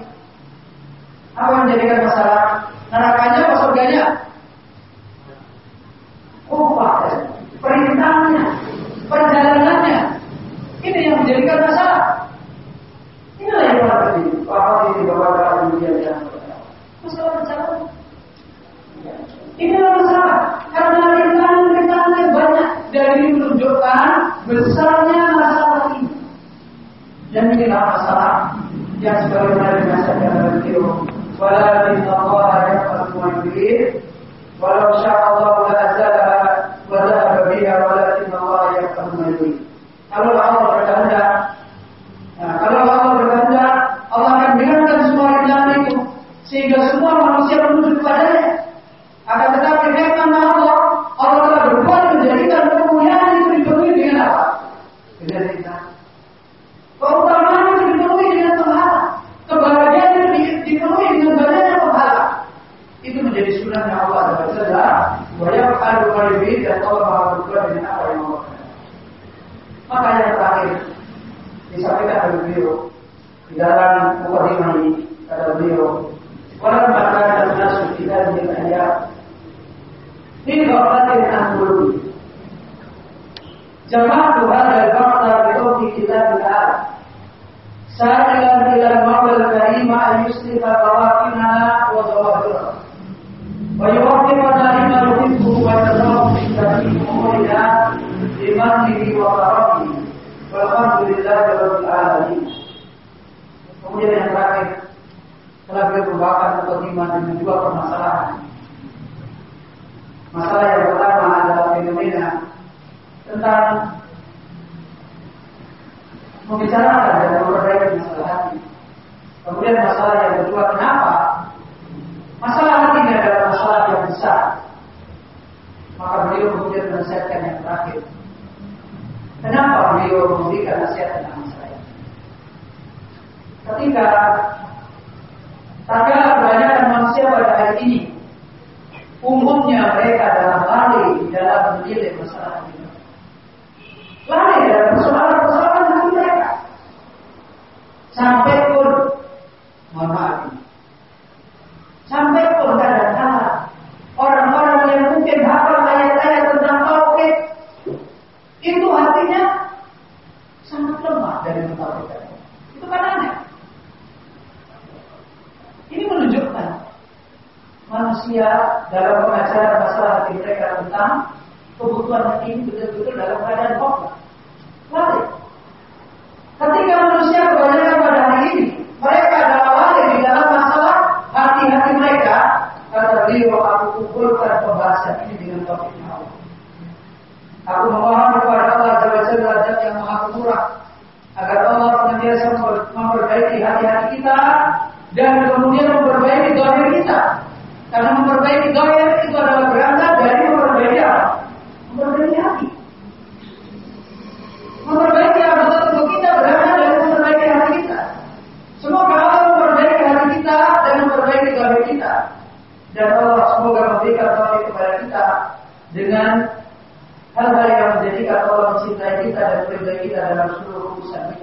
Apa yang menjadikan masalah Jas pernikahan saya walau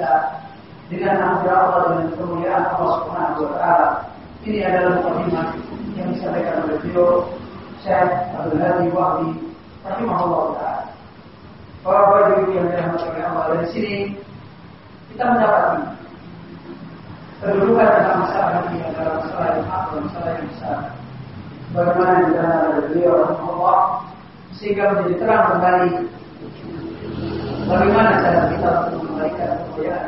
kita dengan nama Allah dan kemuliaan Allah Subhanahu wa taala. Ini adalah kalimat yang disampaikan oleh beliau Syekh Abdul Hadi Wahdi rahimahullah taala. Para Ibu yang dirahmati oleh Allah dari sini kita mendapati kedudukan tentang masalah ini adalah masalah yang hak dan masalah yang besar. Bagaimana di dalam oleh beliau Allah sehingga menjadi terang kembali bagaimana cara kita untuk membaikan manusia.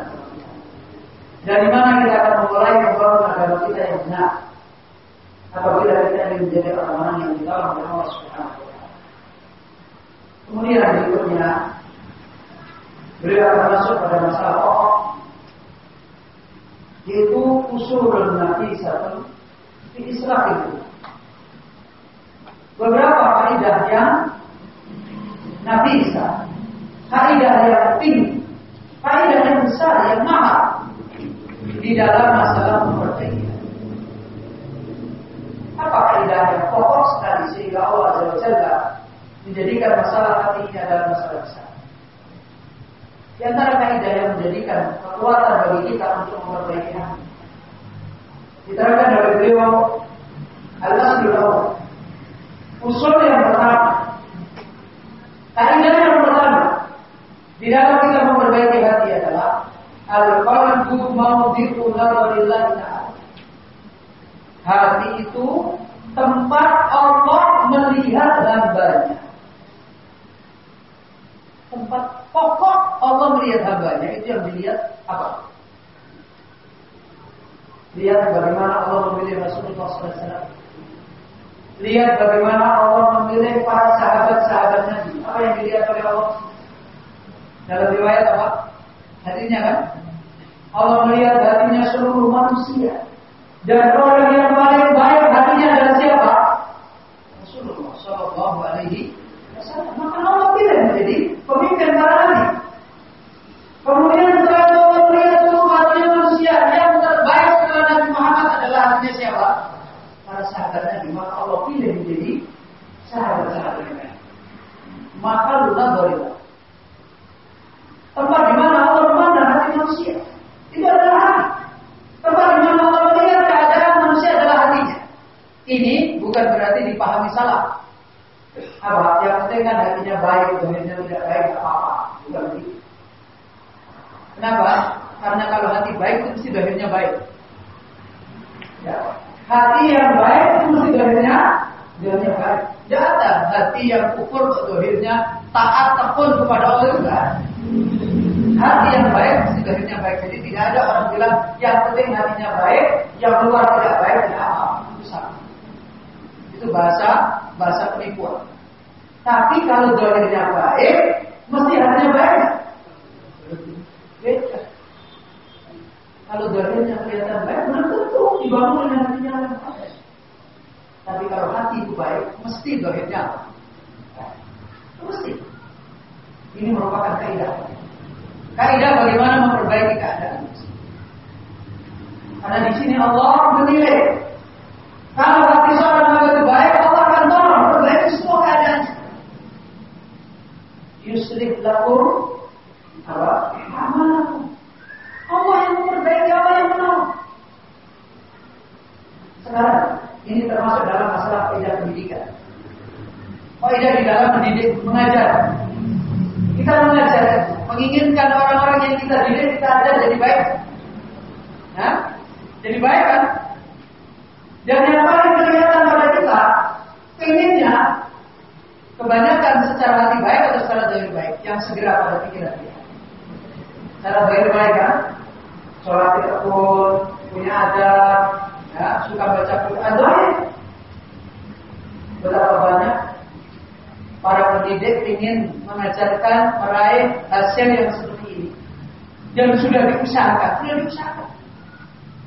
Dari mana kita akan memulai membangun agama kita yang benar? Apabila kita ingin menjadi orang-orang yang ditolong oleh Allah Subhanahu wa. Kemudian berikutnya beliau akan masuk pada masalah oh yaitu usul nabi satu di Islam itu. Beberapa kaidah yang Nabi Isa, kaidah yang tinggi kaidah yang besar, yang mahal di dalam masalah memperbaiki. Apa kaidah yang pokok sekali sehingga Allah Jalla menjadikan masalah hati ini adalah masalah besar. Di antara kaidah yang menjadikan kekuatan bagi kita untuk memperbaiki hati. Diterangkan oleh beliau Awal. Usul yang pertama. Kaidah yang di dalam kita memperbaiki hati adalah al-qalbu mawdi'u nadharillah ta'ala. Hati itu tempat Allah melihat hambanya. Tempat pokok Allah melihat hambanya itu yang dilihat apa? Lihat bagaimana Allah memilih Rasulullah SAW. Lihat bagaimana Allah memilih para sahabat-sahabat Nabi. Apa yang dilihat oleh Allah? Dalam riwayat apa? Hatinya kan? Allah melihat hatinya seluruh manusia. Dan orang yang paling baik hatinya adalah siapa? Rasulullah Shallallahu Alaihi Wasallam. Maka Allah pilih menjadi pemimpin para nabi. Kemudian setelah Allah melihat seluruh hatinya manusia, yang terbaik setelah Nabi Muhammad adalah hatinya siapa? Para sahabat Nabi. Maka Allah pilih menjadi sahabat-sahabat Nabi. Maka lulah berilah. Tempat di mana Allah memandang hati manusia itu adalah hati. Tempat di mana Allah melihat keadaan manusia adalah hatinya. Ini bukan berarti dipahami salah. Apa? Yang penting kan hatinya baik, dohirnya tidak baik, apa-apa. Bukan begitu. Kenapa? Karena kalau hati baik itu mesti dohirnya baik. Ya. Hati yang baik itu mesti dohirnya dohirnya baik. Tidak ada hati yang kufur dohirnya taat tekun kepada Allah enggak. Hati yang baik mesti dohirnya baik. Jadi tidak ada orang bilang yang penting hatinya baik, yang luar tidak baik tidak. Itu bahasa bahasa penipuan. Tapi kalau dohirnya baik, mesti hatinya baik. Kalau dohirnya kelihatan baik, belum tentu dibangun dengan hatinya yang baik. Tapi kalau hati itu baik, mesti dohirnya Mesti. Ini merupakan kaidah. Kaidah bagaimana memperbaiki keadaan. Karena di sini Allah menilai kalau hati seorang hamba itu baik, Allah akan tolong memperbaiki semua keadaan. Yusrif lakum apa? Amalakum. Allah yang memperbaiki, Allah yang menolong. Sekarang ini termasuk dalam masalah kaidah pendidikan. Kaidah di dalam mendidik mengajar. Kita mengajar, menginginkan orang-orang yang kita didik kita ajar jadi baik. Nah, jadi baik kan? Dan yang paling kelihatan pada kita, pengennya kebanyakan secara hati baik atau secara dari baik yang segera pada pikiran kita. Secara baik baik kan? Sholat tekun, punya adab, ya, suka baca Quran, baik. Betapa banyak para pendidik ingin mengajarkan meraih hasil yang seperti ini. Dan sudah diusahakan, sudah diusahakan.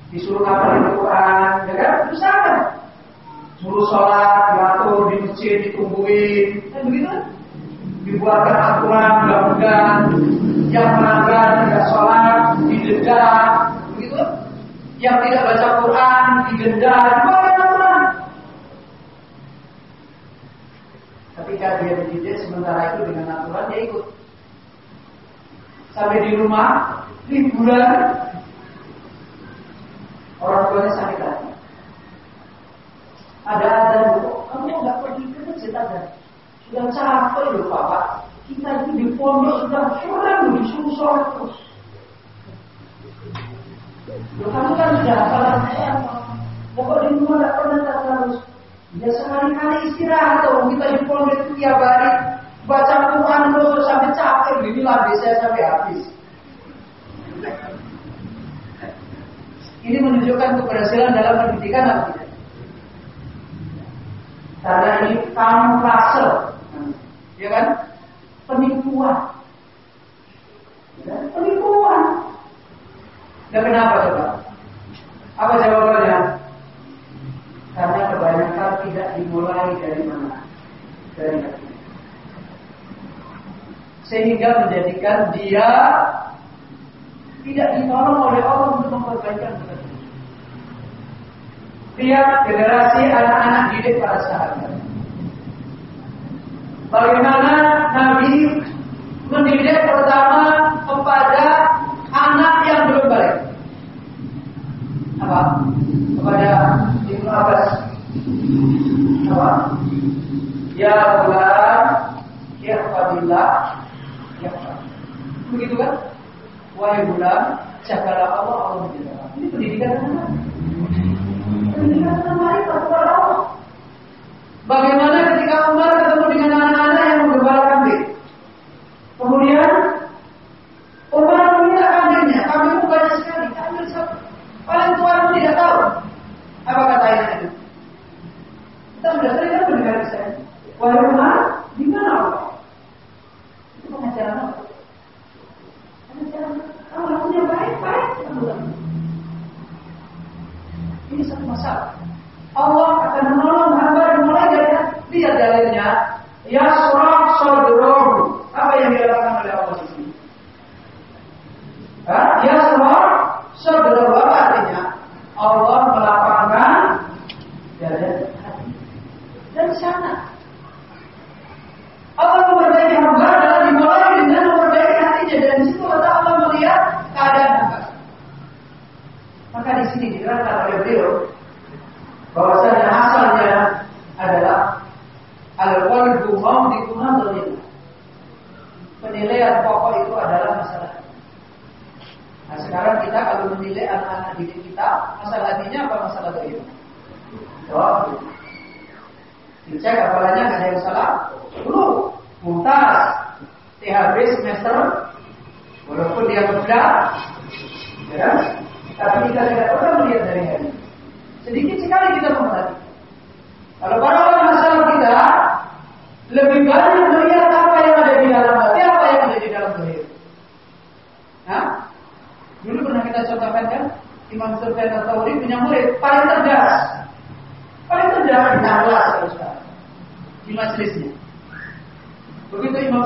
Disuruh ngapalin Quran, ya kan? Diusahakan. Suruh sholat, diatur di masjid, ditungguin, kan begitu? Dibuatkan aturan, mudah-mudahan yang melanggar tidak sholat, didenda, begitu? Yang tidak baca Quran, didenda, dibuatkan aturan. Ketika dia dididik sementara itu dengan aturan dia ikut. Sampai di rumah liburan orang tuanya sakit hati. Ada ada dulu, kamu nggak pergi ke masjid ada. Sudah capek loh bapak. Kita itu di pondok sudah kurang disuruh sholat terus. Loh, kamu kan sudah hafalan saya Pokok di rumah nggak pernah tak harus Ya sekali-kali istirahat atau kita di pondok tiap hari baca Quran terus sampai capek lah saya sampai habis. Ini menunjukkan keberhasilan dalam pendidikan apa tidak? Karena ini kamuflase, ya kan? Penipuan, iya, penipuan. Dan kenapa coba? Apa jawabannya? Karena kebanyakan tidak dimulai dari mana? Dari hati. Sehingga menjadikan dia tidak ditolong oleh Allah untuk memperbaikan Setiap generasi anak-anak didik para sahabat. Bagaimana Nabi mendidik pertama kepada anak yang belum baik Apa? Kepada Ibu Abbas. Apa? Ya Allah, ya Fadillah, ya Allah. Begitu kan? Wahai bulan, jagalah Allah, Allah menjaga. Ini pendidikan anak. Pendidikan anak, mari Allah. Bagaimana ketika Umar ketemu dengan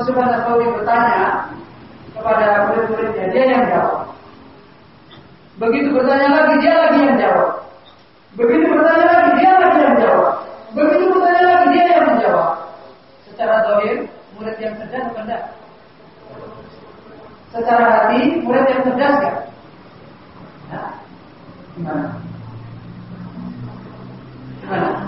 Sufyan Nasawi bertanya kepada murid-muridnya, dia yang jawab. Begitu bertanya lagi, dia lagi yang jawab. Begitu bertanya lagi, dia lagi yang jawab. Begitu bertanya lagi, dia yang menjawab. Secara zahir, murid yang cerdas benda. Secara hati, murid yang cerdas kan? Nah, gimana? Gimana?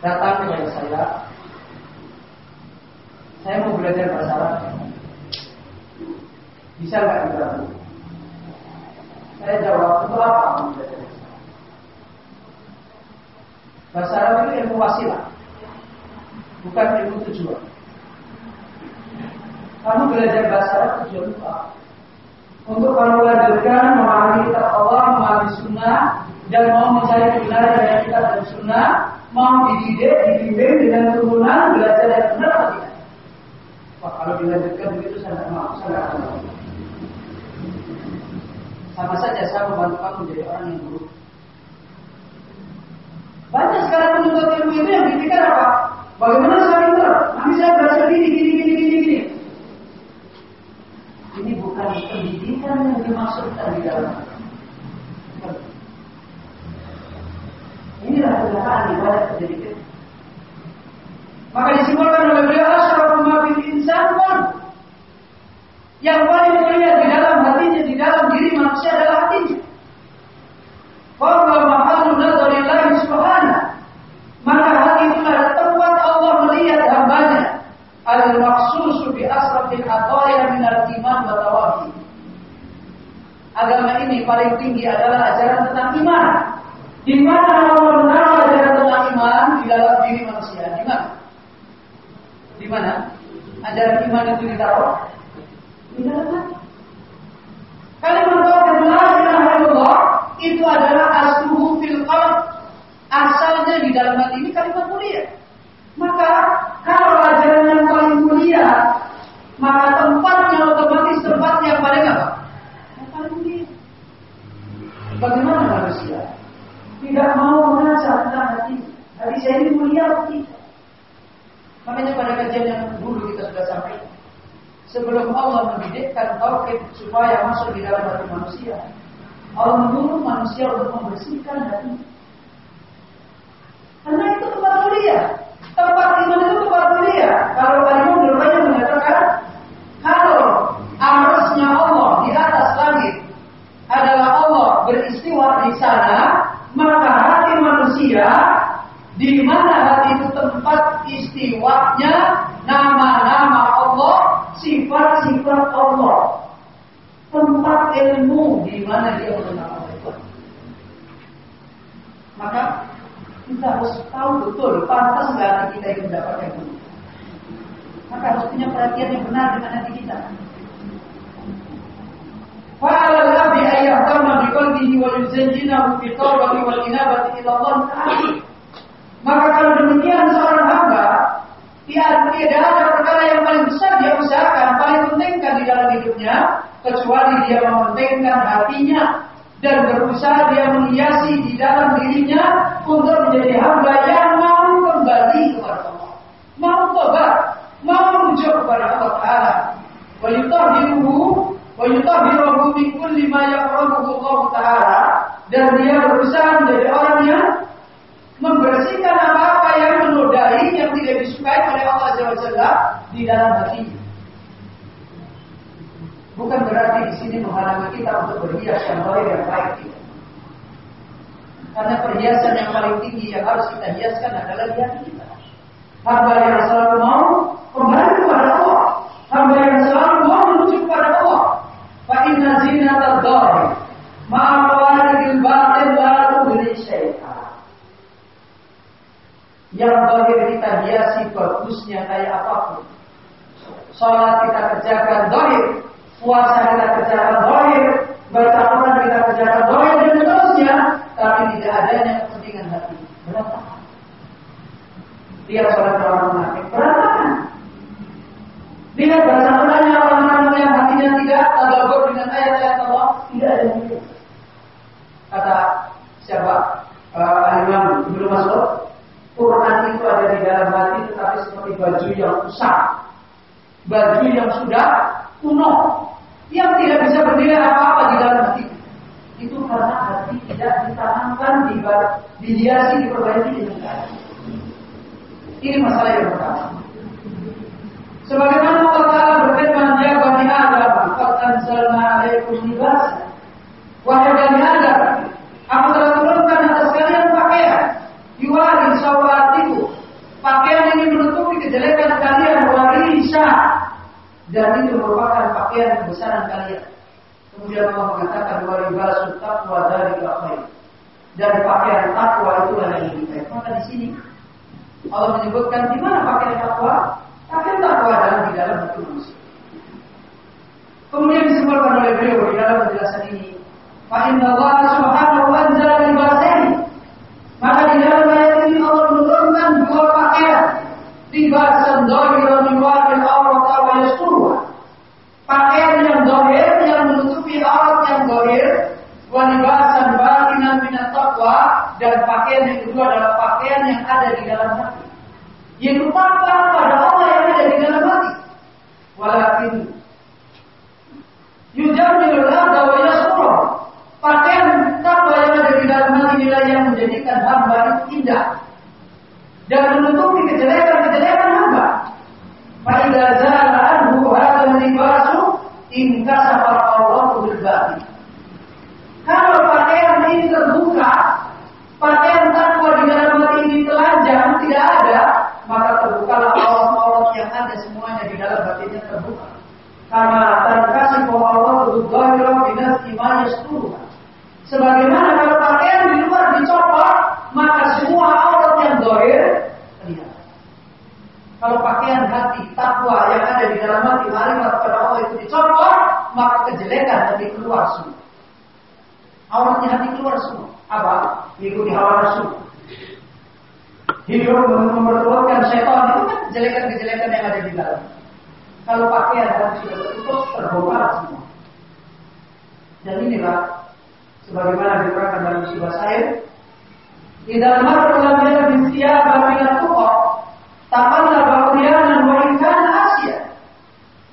Datang kepada saya, saya mau belajar bahasa Arab. Bisa nggak dibantu? Saya jawab, itu apa belajar? Bahasa Arab itu ilmu wasilah, bukan ilmu tujuan. Kamu belajar bahasa Arab tujuan apa? Untuk kamu belajarkan memahami kitab Allah, memahami sunnah, dan mau mencari kebenaran dari kitab dan sunnah, mau dididik, dibimbing dengan turunan belajar yang benar atau tidak? Wah, kalau dilanjutkan begitu saya tidak mau, saya tidak mau. Sama saja saya membantu kamu menjadi orang yang buruk. Banyak sekarang penuntut ilmu itu yang dipikir apa? Bagaimana saya pintar? Nanti saya belajar gini, gini, gini, gini, gini. Ini bukan pendidikan yang dimaksudkan di dalam. Inilah kenyataan ibadah pendidikan. Maka disimpulkan oleh beliau asyarafu ma bil insan pun yang paling mulia di dalam hatinya, di dalam diri manusia adalah hatinya. Bahwa mahalu nazarillahi subhanahu maka hati itu adalah tempat Allah melihat hambanya al maksusu bi asrafil ataya min al iman wa. Agama ini paling tinggi adalah ajaran tentang iman. Di mana menaruh ajaran tentang iman di dalam diri manusia? Di mana? Di mana? Ajaran iman itu ditaruh di dalam hati. Kalimat tauhid la ilaha illallah itu adalah asluhu fil qalb. Asalnya di dalam hati ini kalimat mulia. Maka kalau ajaran yang paling mulia, maka tempatnya otomatis tempat yang paling apa? Yang paling mulia. Bagaimana manusia tidak mau mengajar tentang hati? Hati mulia atau tidak? Makanya pada kajian yang dulu kita sudah sampaikan. Sebelum Allah mendidikkan tauhid supaya masuk di dalam hati manusia, Allah menyuruh manusia untuk membersihkan hati. Karena itu tempat mulia. Tempat iman itu tempat mulia. Kalau Al-Imam Nurmaya mengatakan, kalau arusnya Allah di atas langit adalah Allah beristiwa di sana, maka hati manusia di mana itu tempat istiwanya nama-nama Allah, sifat-sifat Allah. Tempat ilmu di mana dia mengenal Allah. Maka kita harus tahu betul pantas nggak kita itu mendapatkan itu. Maka harus punya perhatian yang benar dengan hati kita. Fa'alal abdi ayyahtamma biqalbi qalbihi wa bi wal inabati ila Ta'ala. Maka kalau demikian seorang hamba tidak ada perkara yang paling besar dia usahakan, paling pentingkan di dalam hidupnya, kecuali dia mementingkan hatinya dan berusaha dia menghiasi di dalam dirinya untuk menjadi hamba yang mau kembali kepada Allah, mau tobat, mau menuju kepada Allah Taala. Wa yutahhiruhu wa yutahhiruhu min kulli ma yakrahuhu Allah Taala dan dia berusaha menjadi orang yang membersihkan apa-apa yang menodai yang tidak disukai oleh Allah Jalla di dalam hatinya. Bukan berarti di sini menghalangi kita untuk berhias yang baik yang baik. Karena perhiasan yang paling tinggi yang harus kita hiaskan adalah di hati kita. Hamba yang selalu mau kembali kepada Allah. Hamba yang selalu mau menuju kepada Allah. Fa inna zinata dhari ma'a qawaridil batin la tudri syai'an. Yang bagi kita hiasi bagusnya kayak apa pun. Sholat kita kerjakan dohir, puasa kita kerjakan dohir, baca Quran kita kerjakan dohir dan seterusnya, tapi tidak adanya kepentingan hati. Berantakan. Lihat sholat orang munafik, berantakan. Lihat bahasa Qurannya orang-orang yang hatinya tidak tergabung dengan ayat-ayat Allah, tidak ada yang Kata siapa? Uh, Imam Ibnu Mas'ud, Quran itu ada di dalam hati tetapi seperti baju yang usang. Baju yang sudah kuno. Yang tidak bisa berdiri apa-apa di dalam hati. Itu karena hati tidak ditanamkan, dihiasi, diperbaiki dengan baik. Ini masalah yang pertama. Sebagaimana Allah Ta'ala berfirman, Ya Bani Adam, Qad anzalna alaikum libas. Wahai Bani Adam, aku telah turunkan atas kalian pakaian yuwari sawatiku pakaian ini menutupi kejelekan kalian warisa dan itu merupakan pakaian kebesaran kalian. Kemudian Allah mengatakan waribasu taqwa dari khair. Dan pakaian takwa itu yang lebih maka di sini Allah menyebutkan di mana pakaian takwa pakaian takwa adalah di dalam hati manusia. Kemudian disebutkan oleh beliau di dalam penjelasan ini fa inna Allah subhanahu wa ta'ala libasaini maka di dalam ayat ini Allah menurunkan dua pakaian. Libasan dohir min wajil aurat wa yasturuha. Pakaian yang dohir yang menutupi aurat yang dohir. Wa libasan batinan min taqwa dan pakaian yang kedua adalah pakaian yang ada di dalam hati. Yaitu takwa pada Allah yang ada di dalam hati. Walakin yujamilul arda wa yasturuha. Pakaian takwa yang ada di dalam hati inilah yang menjadikan hamba itu indah dan menutupi kejelekan-kejelekan hamba. Faidah zala anhu hadal libasu inkasafar Allah bil. Kalau pakaian ini terbuka, pakaian takwa di dalam hati ini telanjang tidak ada, maka terbukalah aurat-aurat yang ada semuanya di dalam hatinya terbuka. Karena terkasih bahwa Allah berdoa binas iman yasturuha. Sebagaimana kalau pakaian di luar dicopot, maka semua aurat yang dohir terlihat. Kalau pakaian hati takwa yang ada di dalam hati marifat kepada Allah itu dicopot, maka kejelekan hati keluar semua. Auratnya hati keluar semua. Apa? Ikuti hawa nafsu. Hidup mempertuakan setan itu kan kejelekan-kejelekan yang ada di dalam. Kalau pakaian hati sudah tertutup, terbongkar semua. Dan inilah sebagaimana diterangkan dalam sebuah syair Idza marra lam yalbis thiyaba min at-tuqa taqallaba uryanan wa in kana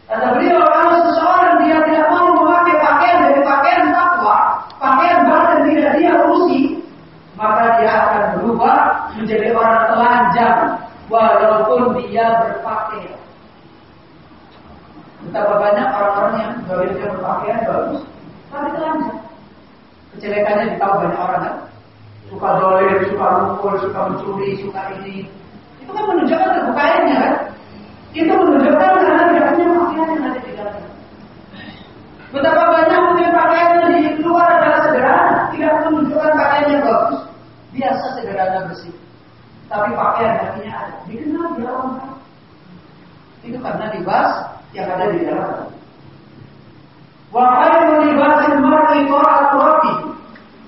Kata beliau kalau seseorang dia tidak mau memakai pakaian dari pakaian takwa, pakaian badan tidak dia urusi, maka dia akan berubah menjadi orang telanjang walaupun dia berpakaian. Betapa banyak orang-orang yang dia berpakaian bagus. Kejelekannya ditahu banyak orang kan. Suka dolir, suka mukul, suka mencuri, suka ini. Itu kan menunjukkan kebukaannya kan. Itu menunjukkan karena tidak punya pakaian yang ada di dalam. Betapa banyak mungkin pakaian yang di luar adalah sederhana, tidak menunjukkan pakaian yang bagus, biasa sederhana bersih. Tapi pakaian hatinya ada, dikenal dia orang Itu karena libas yang ada di dalam.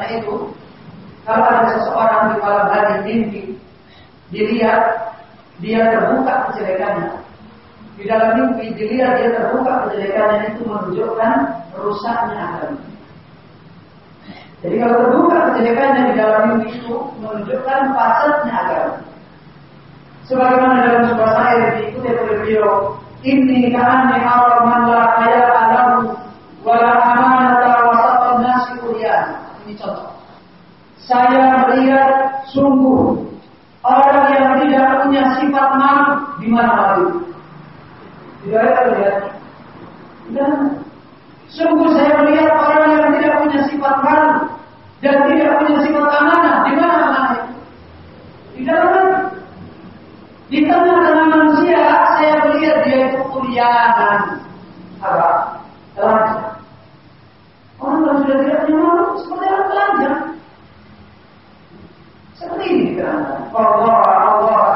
Karena itu kalau ada seseorang di malam hari mimpi dilihat dia terbuka kejelekannya di dalam mimpi dilihat dia terbuka kejelekannya itu menunjukkan rusaknya agama. Jadi kalau terbuka kejelekannya di dalam mimpi itu menunjukkan fasadnya agama. Sebagaimana dalam sebuah syair diikuti oleh beliau, ini ka'anni aral man la haya alamu wa amanata wasatan nasi Ini contoh. Saya melihat sungguh orang yang tidak punya sifat malu di mana-mana tidak ada lihat. Dan sungguh saya melihat orang yang tidak punya sifat malu dan tidak punya sifat amanah. Di mana itu? Di dalam Di tengah-tengah manusia saya melihat dia itu kuliahan. Apa? Telanjang. Orang yang sudah tidak punya malu seperti orang telanjang. Seperti ini kerana Allah Allah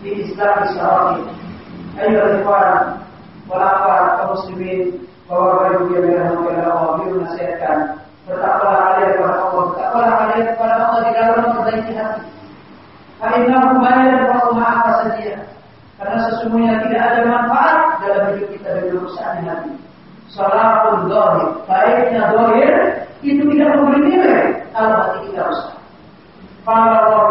di Islam Islam أيها الإخوان والأخوات kaum muslimin bahwa ibu yang dirahmati oleh Allah beliau menasihatkan bertakwalah kalian kepada Allah bertakwalah kalian kepada Allah di dalam memperbaiki hati Fa'innahu ma yanfa'u ma'a saja karena sesungguhnya tidak ada manfaat dalam hidup kita dari urusan hati salahun dohir baiknya dohir itu tidak memberi nilai kalau hati kita rusak Qala Allah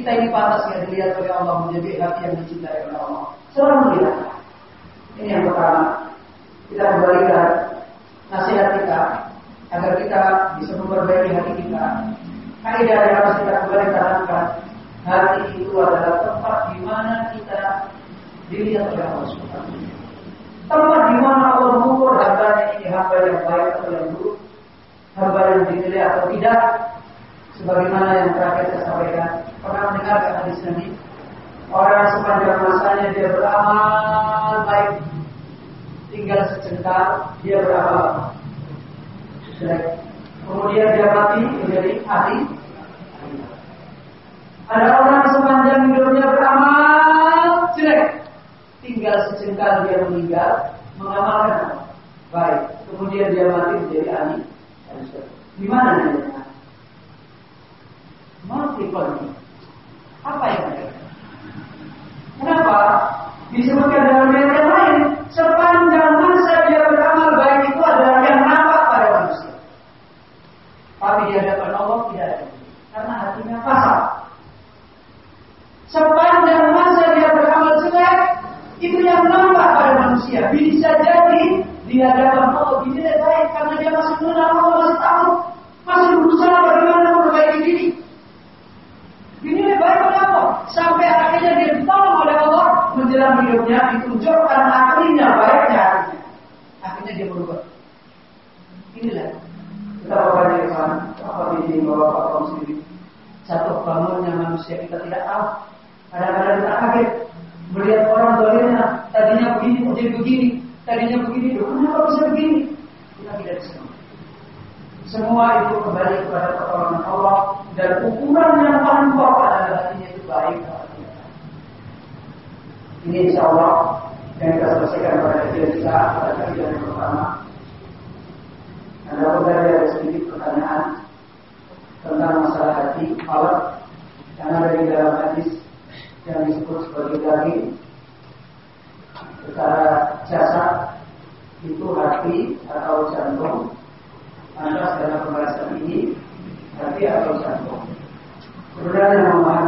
kita ini pantas ya dilihat oleh Allah menjadi hati yang dicintai oleh Allah. Selalu lihat. Ini yang pertama. Kita kembalikan nasihat kita agar kita bisa memperbaiki hati kita Kaidah yang harus kita kembali tanamkan Hati itu adalah tempat di mana kita dilihat oleh Allah Subhanahu Tempat di mana Allah mengukur hambanya ini hamba yang baik atau yang buruk, hamba yang dinilai atau tidak. Sebagaimana yang terakhir saya sampaikan, pernah mendengarkan hadis Nabi, orang sepanjang masanya dia beramal baik, tinggal secengkal dia beramal jelek. Kemudian dia mati menjadi ahli. Ada orang sepanjang hidupnya beramal jelek. Tinggal sejengkal dia meninggal mengamalkan? Baik. Kemudian dia mati menjadi ahli. Di mana dia? Multiple. Apa yang ada? Kenapa? Disebutkan dalam ayat yang lain, sepanjang masa dia beramal baik itu adalah yang nampak pada manusia. Tapi di hadapan Allah tidak ada. Karena hatinya pasal. Sepanjang masa dia beramal jelek, itu yang nampak pada manusia. Bisa jadi di hadapan Allah dinilai baik karena dia masih mengenal Allah, masih tahu, masih berusaha bagaimana memperbaiki diri. Dinilai baik oleh Allah. Sampai akhirnya dia ditolong oleh Allah menjelang hidupnya ditunjukkan akhirnya baiknya hatinya. Akhirnya dia berubah. Inilah Betapa banyak Tuhan, apa ini bahwa kaum sendiri. Satu bangunnya manusia kita tidak tahu. Kadang-kadang kita kaget melihat orang dolimnya tadinya begini kok jadi begini, tadinya begini, loh kenapa bisa begini? Kita tidak bisa. Semua itu kembali kepada pertolongan Allah dan ukuran yang paling pokok adalah hatinya itu baik atau tidak. Ini insya Allah yang kita selesaikan pada kajian kita pada kajian yang pertama. Anda tadi ada sedikit pertanyaan tentang masalah hati, falak yang ada di dalam hadis yang disebut sebagai daging secara jasad itu hati atau jantung Anda dalam pembahasan ini hati atau jantung sebenarnya memahami